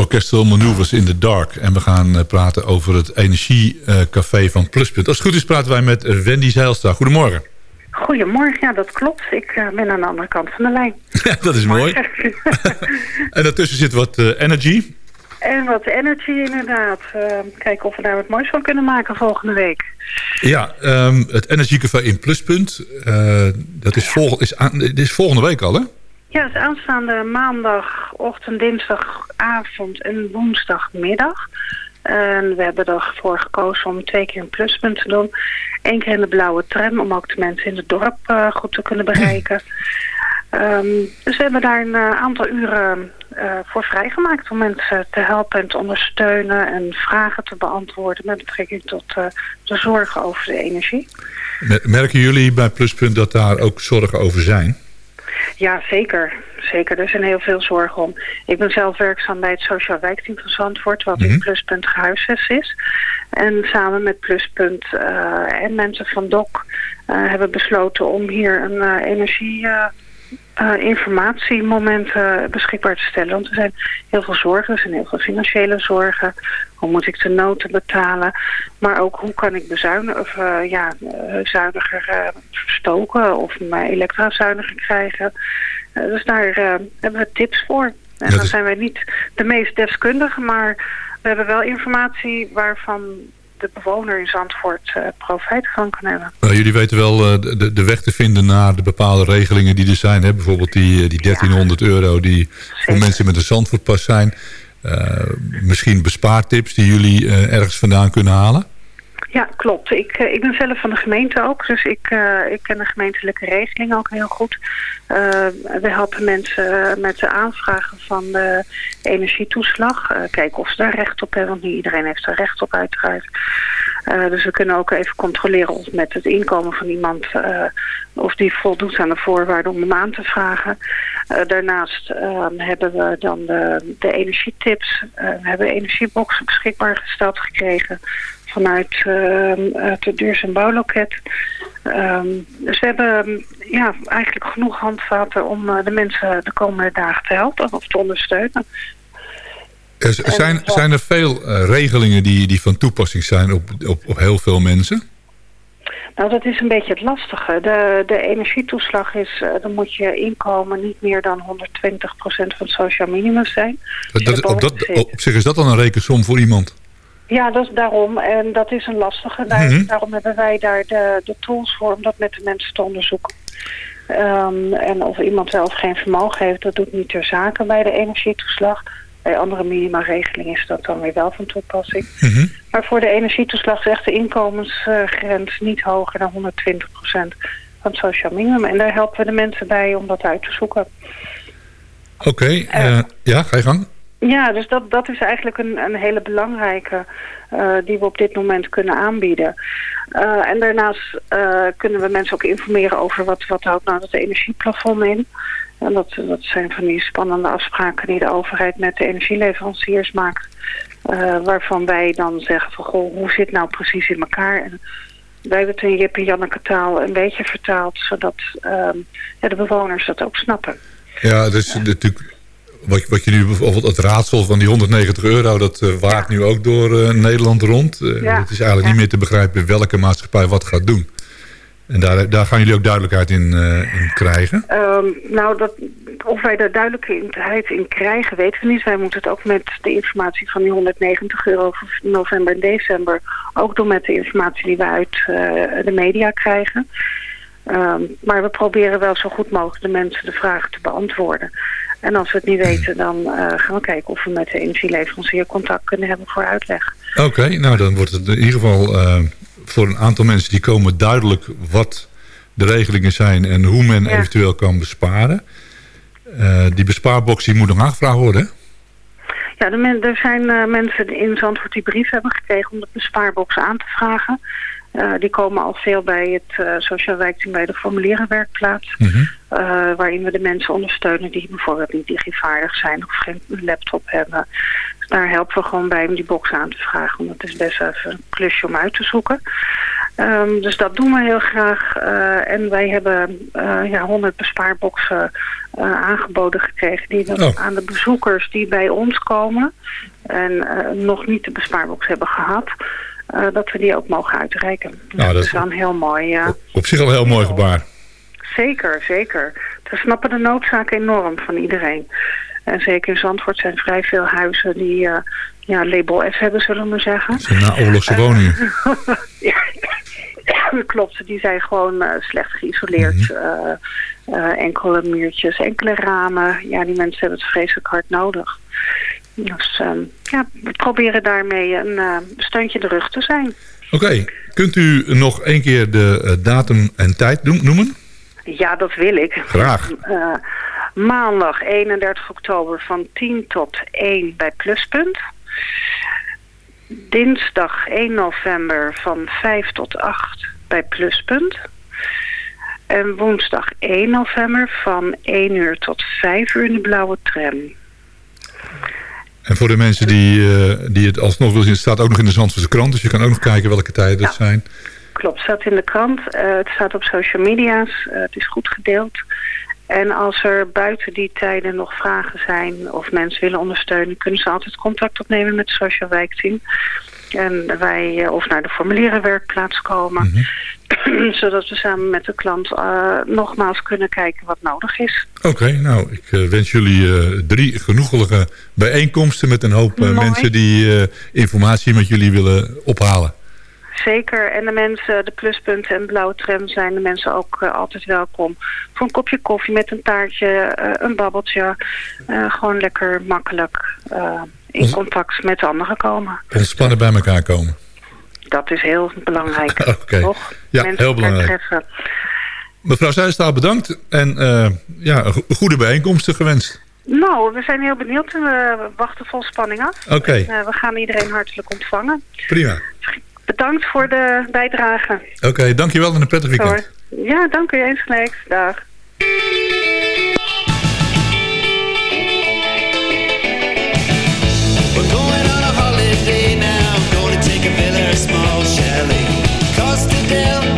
Orchestral Maneuvers in the Dark. En we gaan uh, praten over het energiecafé uh, van Pluspunt. Als het goed is praten wij met Wendy Zeilstra. Goedemorgen. Goedemorgen, ja dat klopt. Ik uh, ben aan de andere kant van de lijn. <laughs> Ja, dat is mooi. <laughs> en daartussen zit wat energy. En wat energy inderdaad. kijken of we daar wat moois van kunnen maken volgende week. Ja, um, het energiecafé in Pluspunt. dat is, vol is, aan, is volgende week al hè? Ja, het is aanstaande maandagochtend, dinsdagavond en woensdagmiddag. En we hebben ervoor gekozen om twee keer een pluspunt te doen. Eén keer in de blauwe tram, om ook de mensen in het dorp uh, goed te kunnen bereiken. Um, dus we hebben daar een uh, aantal uren uh, voor vrijgemaakt om mensen te helpen en te ondersteunen en vragen te beantwoorden met betrekking tot de zorgen over de energie. Merken jullie bij Pluspunt dat daar ook zorgen over zijn? Ja, zeker. Zeker, er zijn heel veel zorgen om. Ik ben zelf werkzaam bij het Sociaal Wijkteam van Zandvoort... wat in Pluspunt gehuisvest is. En samen met Pluspunt uh, en mensen van DOC... Uh, hebben besloten om hier een uh, energie uh, informatiemomenten beschikbaar te stellen. Want er zijn heel veel zorgen, er zijn heel veel financiële zorgen. Hoe moet ik de noten betalen? Maar ook hoe kan ik bezuinigen, of uh, ja, zuiniger uh, verstoken of mijn elektra zuiniger krijgen. dus daar hebben we tips voor. En dan zijn wij niet de meest deskundigen, maar we hebben wel informatie waarvan de bewoner in Zandvoort uh, profijt van kan hebben. Nou, jullie weten wel uh, de, de weg te vinden naar de bepaalde regelingen die er zijn. Hè? Bijvoorbeeld die, die 1300 ja. euro die Zeker. voor mensen met een Zandvoortpas zijn. Misschien bespaartips die jullie ergens vandaan kunnen halen? Ja, klopt. Ik, uh, ik ben zelf van de gemeente ook, dus ik, uh, ik ken de gemeentelijke regeling ook heel goed. Uh, we helpen mensen met de aanvragen van de energietoeslag. kijken of ze daar recht op hebben, want niet iedereen heeft daar recht op uiteraard. dus we kunnen ook even controleren of met het inkomen van iemand... of die voldoet aan de voorwaarden om hem aan te vragen. daarnaast hebben we dan de, de energietips. we hebben energieboxen beschikbaar gesteld gekregen vanuit uh, het en bouwloket. Um, dus we hebben ja, eigenlijk genoeg handvaten om uh, de mensen de komende dagen te helpen of te ondersteunen. Er zijn, zijn er veel uh, regelingen die, die van toepassing zijn op, op, op heel veel mensen? Nou, dat is een beetje het lastige. De, de energietoeslag is, uh, dan moet je inkomen niet meer dan 120% van het sociaal minimum zijn. Dat, dat, op, dat, op zich is dat dan een rekensom voor iemand? Ja, dat is daarom. En dat is een lastige. Daar, mm -hmm. Daarom hebben wij daar de, de tools voor om dat met de mensen te onderzoeken. Um, en of iemand zelf geen vermogen heeft, dat doet niet ter zake bij de energietoeslag. Bij andere minimaregelingen is dat dan weer wel van toepassing. Mm -hmm. Maar voor de energietoeslag zegt de inkomensgrens niet hoger dan 120% van het sociaal minimum. En daar helpen we de mensen bij om dat uit te zoeken. Oké, okay, uh, uh, ja, ga je gang. Ja, dus dat, dat is eigenlijk een, een hele belangrijke uh, die we op dit moment kunnen aanbieden. Uh, en daarnaast uh, kunnen we mensen ook informeren over wat, wat houdt nou dat energieplafond in. En dat, dat zijn van die spannende afspraken die de overheid met de energieleveranciers maakt. waarvan wij dan zeggen van goh, hoe zit nou precies in elkaar? En wij hebben het in Jip en Janneke taal een beetje vertaald, zodat ja, de bewoners dat ook snappen. Ja, dus natuurlijk wat, wat je nu bijvoorbeeld het raadsel van die 190 euro... dat uh, waart nu ook door uh, Nederland rond. Uh, ja. Het is eigenlijk ja. niet meer te begrijpen welke maatschappij wat gaat doen. En daar, daar gaan jullie ook duidelijkheid in, in krijgen? Um, nou, dat, of wij daar duidelijkheid in krijgen, weten we niet. Wij moeten het ook met de informatie van die 190 euro voor november en december... ook doen met de informatie die we uit de media krijgen... Um, maar we proberen wel zo goed mogelijk de mensen de vragen te beantwoorden. En als we het niet weten, dan uh, gaan we kijken of we met de energieleverancier contact kunnen hebben voor uitleg. Oké, okay, nou dan wordt het in ieder geval uh, voor een aantal mensen die komen duidelijk wat de regelingen zijn en hoe men ja. eventueel kan besparen. Uh, die bespaarbox die moet nog aangevraagd worden, Ja, er zijn mensen in Zandvoort die brief hebben gekregen om de bespaarbox aan te vragen. Uh, die komen al veel bij het uh, sociaal wijkteam bij de formulierenwerkplaats. Mm -hmm. uh, waarin we de mensen ondersteunen die bijvoorbeeld niet digivaardig zijn of geen laptop hebben. Dus daar helpen we gewoon bij om die box aan te vragen. Want het is best even een klusje om uit te zoeken. Um, dus dat doen we heel graag. en wij hebben ja, 100 bespaarboxen aangeboden gekregen. Die we oh. aan de bezoekers die bij ons komen en nog niet de bespaarbox hebben gehad... Uh, dat we die ook mogen uitreiken. Nou, dat is dan heel mooi. Op, op zich al een heel mooi gebaar. Zeker, zeker. We snappen de noodzaak enorm van iedereen. En zeker in Zandvoort zijn vrij veel huizen die uh, ja, label F hebben, zullen we maar zeggen. Dat zijn naoorlogse woningen. <laughs> ja, <laughs> klopt. Die zijn gewoon slecht geïsoleerd. Mm -hmm. uh, enkele muurtjes, enkele ramen. Ja, die mensen hebben het vreselijk hard nodig. Dus ehm, ja, we proberen daarmee een eh, steuntje de rug te zijn. Oké, kunt u nog één keer de eh, datum en tijd noemen? Ja, dat wil ik. Graag. Uh, maandag 31 oktober van 10 tot 1 bij Pluspunt. Dinsdag 1 november van 5 tot 8 bij Pluspunt. En woensdag 1 november van 1 uur tot 5 uur in de blauwe tram. En voor de mensen die, eh, die het alsnog willen zien, staat ook nog in de Zandvoortse krant. Dus je kan ook nog kijken welke tijden dat zijn. Klopt, het staat in de krant. Eh, het staat op social media's. Eh, het is goed gedeeld. En als er buiten die tijden nog vragen zijn of mensen willen ondersteunen... kunnen ze altijd contact opnemen met het Social Wijkteam. En wij eh, of naar de formulierenwerkplaats komen. Mhm. <clears throat> Zodat we samen met de klant eh, nogmaals kunnen kijken wat nodig is. Oké, nou ik eh, wens jullie drie genoegelijke bijeenkomsten met een hoop mensen die informatie met jullie willen ophalen. Zeker, en de mensen, de pluspunten en blauwe tram zijn de mensen ook altijd welkom. Voor een kopje koffie met een taartje, een babbeltje. gewoon lekker makkelijk in dus- contact met anderen gekomen. Ontspannen bij elkaar komen. Dat is heel belangrijk. <laughs> Oké, ja, heel belangrijk. Mevrouw Zijstaal, bedankt. En eh, ja, goede bijeenkomsten gewenst. Nou, we zijn heel benieuwd en we wachten vol spanning af. Oké. Eh, we gaan iedereen hartelijk ontvangen. Prima. Bedankt voor de bijdrage. Oké, dankjewel en een prettig weekend. Ja, dank u. Eens gelijk. Dag. small Shelley cost a.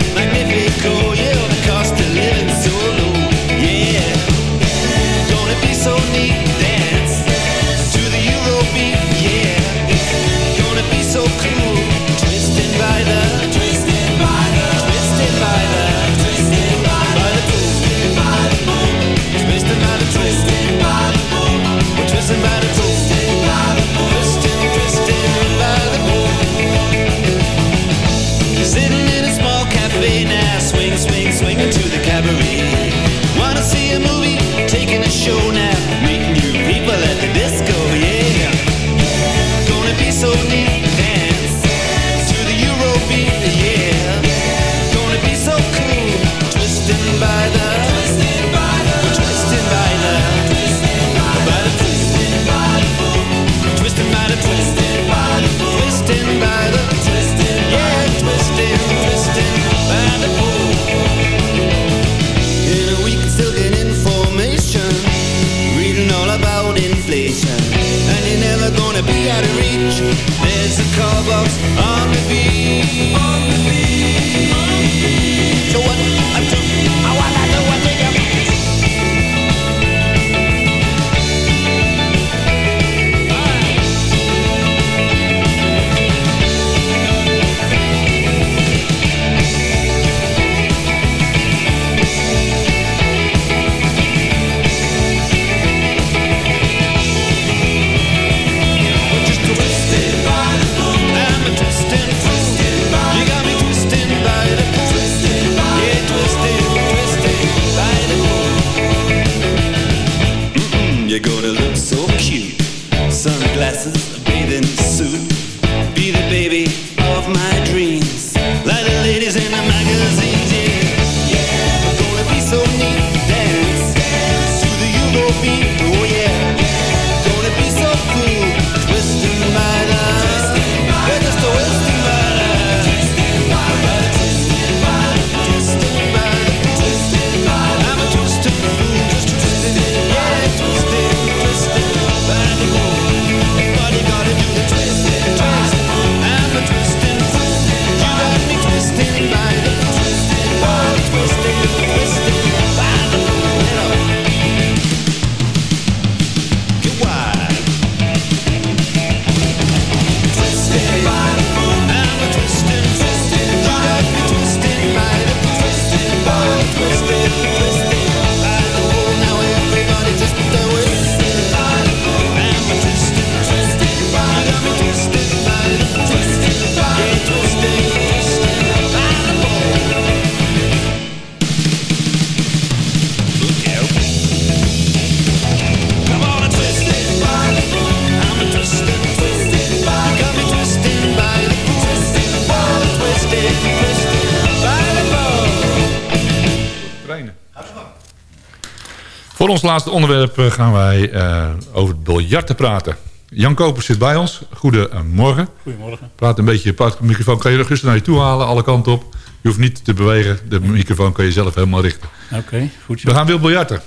ons laatste onderwerp eh, gaan wij eh, over het biljarten praten. Jan Koper zit bij ons. Goedemorgen. Goedemorgen. Praat een beetje apart. De microfoon kan je rustig naar je toe halen, alle kanten op. Je hoeft niet te bewegen. De microfoon kan je zelf helemaal richten. Oké, goed. Zo. We gaan weer biljarten.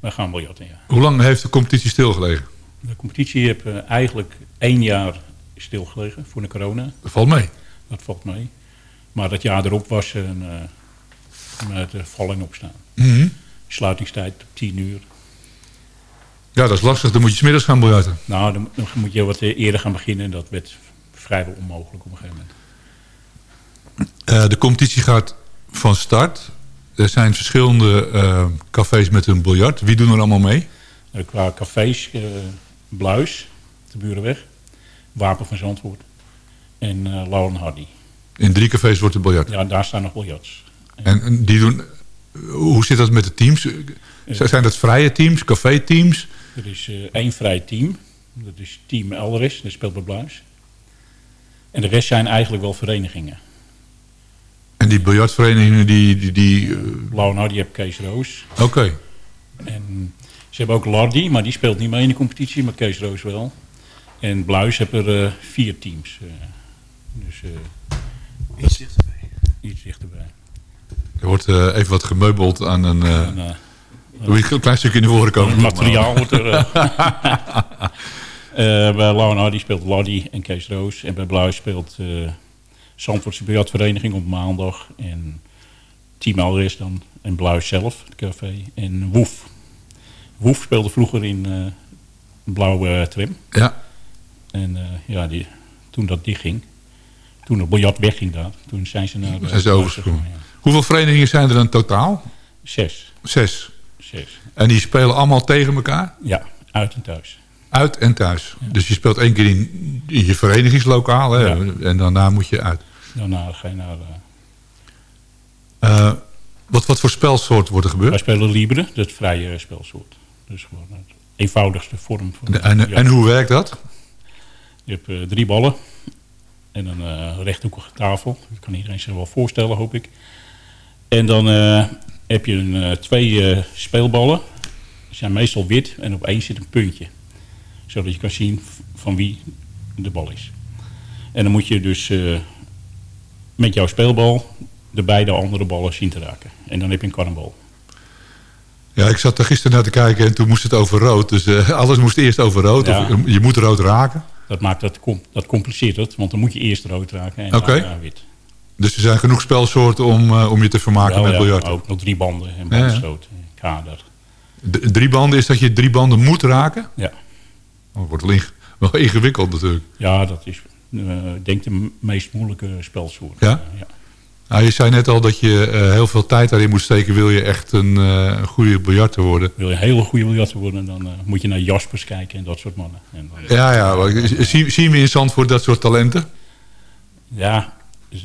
We gaan biljarten, ja. Hoe lang heeft de competitie stilgelegen? De competitie heeft eh, eigenlijk één jaar stilgelegen voor de corona. Dat valt mee. Dat valt mee. Maar dat jaar erop was een, uh, met vallen opstaan. Mhm. Sluitingstijd op 10 uur. Ja, dat is lastig. Dan moet je smiddags gaan biljarten. Nou, dan, dan moet je wat eerder gaan beginnen. En dat werd vrijwel onmogelijk op een gegeven moment. Eh, de competitie gaat van start. Er zijn verschillende eh, cafés met een biljart. Wie doen er allemaal mee? Uh, qua cafés, uh, Bluis, de Burenweg, Wapen van Zandvoort en uh, Lauren Hardy. In drie cafés wordt er biljart? Ja, daar staan nog biljarts. En, en die doen... Hoe zit dat met de teams? zijn dat vrije teams, café-teams? Er is één vrij team. Dat is Team Elderis, dat speelt bij Bluis. En de rest zijn eigenlijk wel verenigingen. En die biljartverenigingen die... die, die uh... Lauw, nou, die heeft Kees Roos. Oké. Okay. En ze hebben ook Lardy, maar die speelt niet mee in de competitie, maar Kees Roos wel. En Bluis hebben er uh, vier teams. Uh, dus iets dichterbij. Iets dichterbij. Er wordt even wat gemeubeld aan een... En, Doe je een klein stukje in de voren komen? Het <laughs> materiaal wordt er... <laughs> bij Lauw, speelt Lardy en Kees Roos. En bij Bluis speelt... Zandvoortse biljartvereniging op maandag. En Team Alris dan. En Bluis zelf, het café. En Woef. Woef speelde vroeger in uh, blauwe trim. Ja. En uh, ja, die, toen dat die ging. Toen het biljart wegging daar. Toen zijn ze naar... Zijn ze overgekomen. Ja. Hoeveel verenigingen zijn er dan totaal? Zes. Zes. Zes. En die spelen allemaal tegen elkaar? Ja, uit en thuis. Uit en thuis. Ja. Dus je speelt één keer in, in je verenigingslokaal hè? Ja. en daarna moet je uit. Daarna ga je naar... Uh... Wat, wat voor spelsoort wordt er gebeurd? Wij spelen Libre, dat vrije spelsoort. Dus gewoon de eenvoudigste vorm. Van en, en, en, hoe werkt dat? Je hebt uh, drie ballen en een rechthoekige tafel. Dat kan iedereen zich wel voorstellen, hoop ik. En dan heb je een, twee speelballen. Die zijn meestal wit en op één zit een puntje. Zodat je kan zien van wie de bal is. En dan moet je dus met jouw speelbal de beide andere ballen zien te raken. En dan heb je een karnbal. Ja, ik zat er gisteren naar te kijken en toen moest het over rood. Dus uh, <laughs> alles moest eerst over rood. Ja. Of, je moet rood raken. Dat, maakt dat, dat compliceert het, want dan moet je eerst rood raken en okay. daarna wit. Dus er zijn genoeg spelsoorten om, uh, om je te vermaken ja, met ja, biljart? ook nog drie banden en bandenstoot, kader. D drie banden is dat je drie banden moet raken? Ja. Oh, wordt wel, wel ingewikkeld natuurlijk. Ja, dat is uh, denk de meest moeilijke spelsoort. Ja? ja. Nou, je zei net al dat je uh, heel veel tijd daarin moet steken... wil je echt een, uh, goede biljarter worden. Wil je een hele goede biljarter worden... dan moet je naar Jaspers kijken en dat soort mannen. En dan, ja, ja. Zien, zien we in Zandvoort dat soort talenten? Ja. Dus,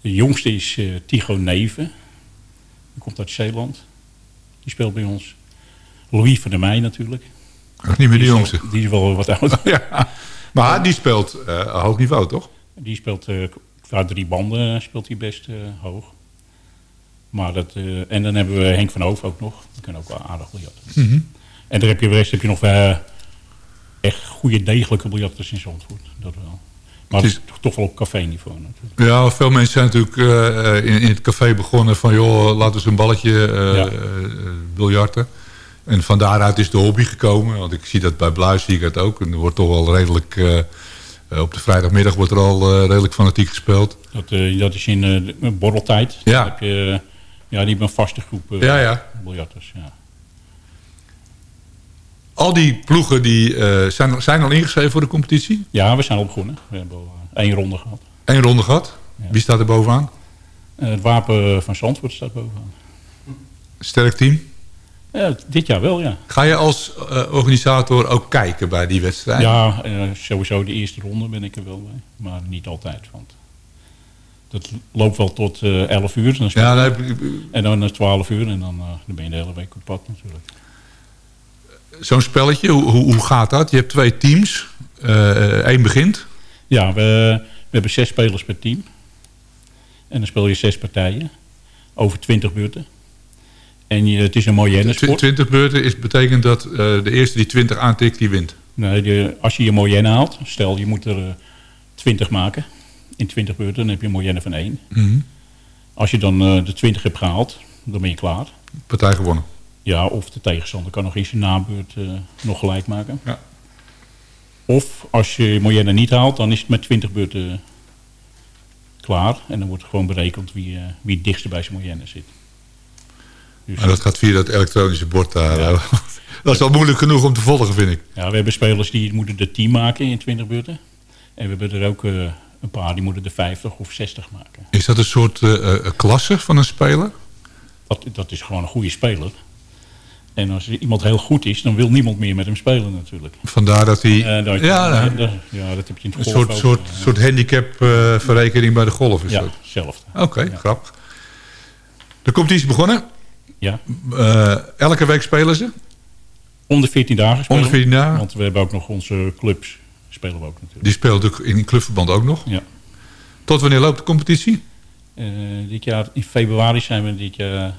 de jongste is Tigo Neven. Die komt uit Zeeland. Die speelt bij ons. Louis van der Meij natuurlijk. Ach, niet meer de jongste. Die is wel wat ouder. <laughs> ja. Maar die speelt hoog niveau, toch? Die speelt qua drie banden speelt hij best uh, hoog. Maar dat, uh, en dan hebben we Henk van Hoof ook nog. Die kan ook wel aardig biljarten. Mm -hmm. En dan heb je, rest heb je nog uh, echt goede degelijke biljarters in Zandvoort. Dat wel. Maar het is toch wel op café-niveau natuurlijk. Ja, veel mensen zijn natuurlijk uh, in, in, het café begonnen van... joh, laten we een balletje ja. biljarten. En van daaruit is de hobby gekomen. Want ik zie dat bij Bluis zie ik het ook. En er wordt toch wel redelijk... Uh, op de vrijdagmiddag wordt er al uh, redelijk fanatiek gespeeld. Dat, uh, dat is in uh, borreltijd. Ja. Heb je, ja, die hebben een vaste groep ja, ja. biljarters. Ja. Al die ploegen die, zijn, zijn al ingeschreven voor de competitie? Ja, we zijn begonnen. We hebben al één ronde gehad. Eén ronde gehad? Ja. Wie staat er bovenaan? het wapen van Zandvoort staat bovenaan. Sterk team? Ja, dit jaar wel, ja. Ga je als uh, organisator ook kijken bij die wedstrijd? Ja, uh, sowieso de eerste ronde ben ik er wel bij. Maar niet altijd, want dat loopt wel tot uh, 11 uur. Dan ja. En dan is 12 uur en dan, dan ben je de hele week op pad natuurlijk. Zo'n spelletje, hoe, hoe, gaat dat? Je hebt twee teams. Eén begint. Ja, we, we hebben zes spelers per team. En dan speel je zes partijen. Over 20 beurten. En je, het is een moyenne sport. 20 beurten is, betekent dat uh, de eerste die 20 aantikt, die wint? Nee, de, als je je moyenne haalt, stel je moet er uh, 20 maken. in 20 beurten. Dan heb je een moyenne van 1. Mhm. Als je dan eh, de 20 hebt gehaald, dan ben je klaar. Partij gewonnen. Ja, of de tegenstander kan nog in zijn nabeurt eh, nog gelijk maken. Ja. Of als je moyenne niet haalt, dan is het met 20 beurten klaar. En dan wordt gewoon berekend wie, eh, wie het dichtst bij zijn moyenne zit. Dus, En dat gaat via dat elektronische bord daar. Ja. <laughs> Dat is al moeilijk genoeg om te volgen, vind ik. ja, we hebben spelers die moeten de 10 maken in 20 beurten. En we hebben er ook eh, een paar die moeten de 50 of 60 maken. Is dat een soort eh, eh, klasse van een speler? Dat, dat is gewoon een goede speler. En als iemand heel goed is, dan wil niemand meer met hem spelen natuurlijk. Vandaar dat hij... Eh, dat, ja, ja, nou, dat, ja, dat heb je in een het golf soort, ook. soort, Eh, soort handicap-verrekening bij de golf is Ja, dat. hetzelfde. Oké, Ja. grappig. De competitie is begonnen. Ja. Eh, elke week spelen ze. Om de 14 dagen spelen. Om de 14 dagen. Want we hebben ook nog onze clubs. Spelen we ook natuurlijk. Die spelen natuurlijk in clubverband ook nog. Ja. Tot wanneer loopt de competitie? Eh, dit jaar, in februari zijn we dit jaar,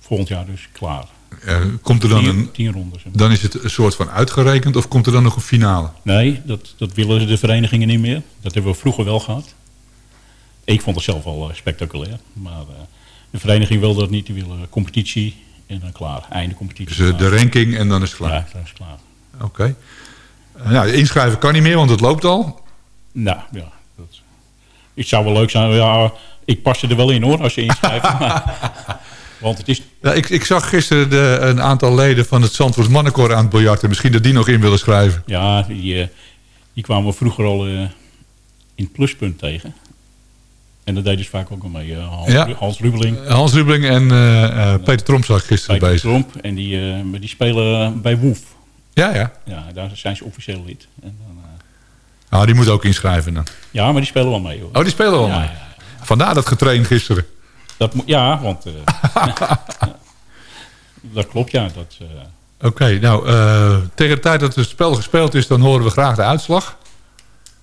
volgend jaar dus klaar. Eh, komt er dan tien, een... tien rondes. Dan is het een soort van uitgerekend of komt er dan nog een finale? Nee, dat, dat willen de verenigingen niet meer. Dat hebben we vroeger wel gehad. Ik vond het zelf al eh, spectaculair. Maar eh, de vereniging wil dat niet. Die willen competitie en dan klaar. Einde competitie. Dus de ranking en dan is het klaar. Ja, dat is klaar. Oké. Eh, nou, inschrijven kan niet meer, want het loopt al. Nou, ja. Dat, het zou wel leuk zijn. Ja, ik pas er wel in hoor, als je inschrijft. <laughs> Want het is... Ja, ik, ik zag gisteren de, een aantal leden van het Zandvoort Mannenkoor aan het biljarten. Misschien dat die nog in willen schrijven. Ja, die, eh, die kwamen we vroeger al eh, in het pluspunt tegen. En dat deden ze vaak ook al mee. eh, Hans, Ja. Hans Rubeling, Hans Rubeling en Peter Tromp zag ik gisteren Peter bezig. Tromp. En die, eh, maar die spelen bij Woef. Ja, ja. Ja, daar zijn ze officieel lid. En dan, Nou, die moet ook inschrijven dan. ja, maar die spelen wel mee hoor. Oh, die spelen wel Ja, mee. ja, Vandaar dat getraind gisteren. Dat, ja, want... eh, <laughs> dat klopt, ja. Dat, eh, Oké, nou, eh, tegen de tijd dat het spel gespeeld is... dan horen we graag de uitslag.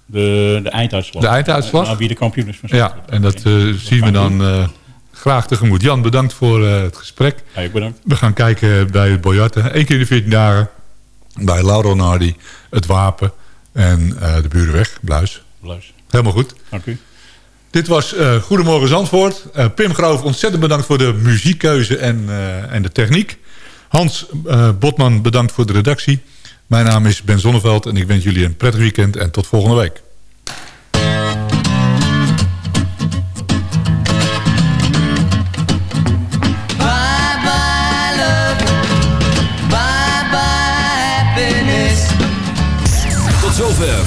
de, de einduitslag. De einduitslag? Nou, wie de kampioen is van Ja, en dat zien we dan graag tegemoet. Jan, bedankt voor het gesprek. Ja, ik bedankt. We gaan kijken bij het biljarten. Eén keer in de 14 dagen. Bij Lauro Nardi, het Wapen en de Burenweg, Bluis. Bluis. Helemaal goed. Dank u. Dit was eh, Goedemorgen Zandvoort. Eh, Pim Groof, ontzettend bedankt voor de muziekkeuze en, eh, en de techniek. Hans Botman, bedankt voor de redactie. Mijn naam is Ben Zonneveld en ik wens jullie een prettig weekend en tot volgende week.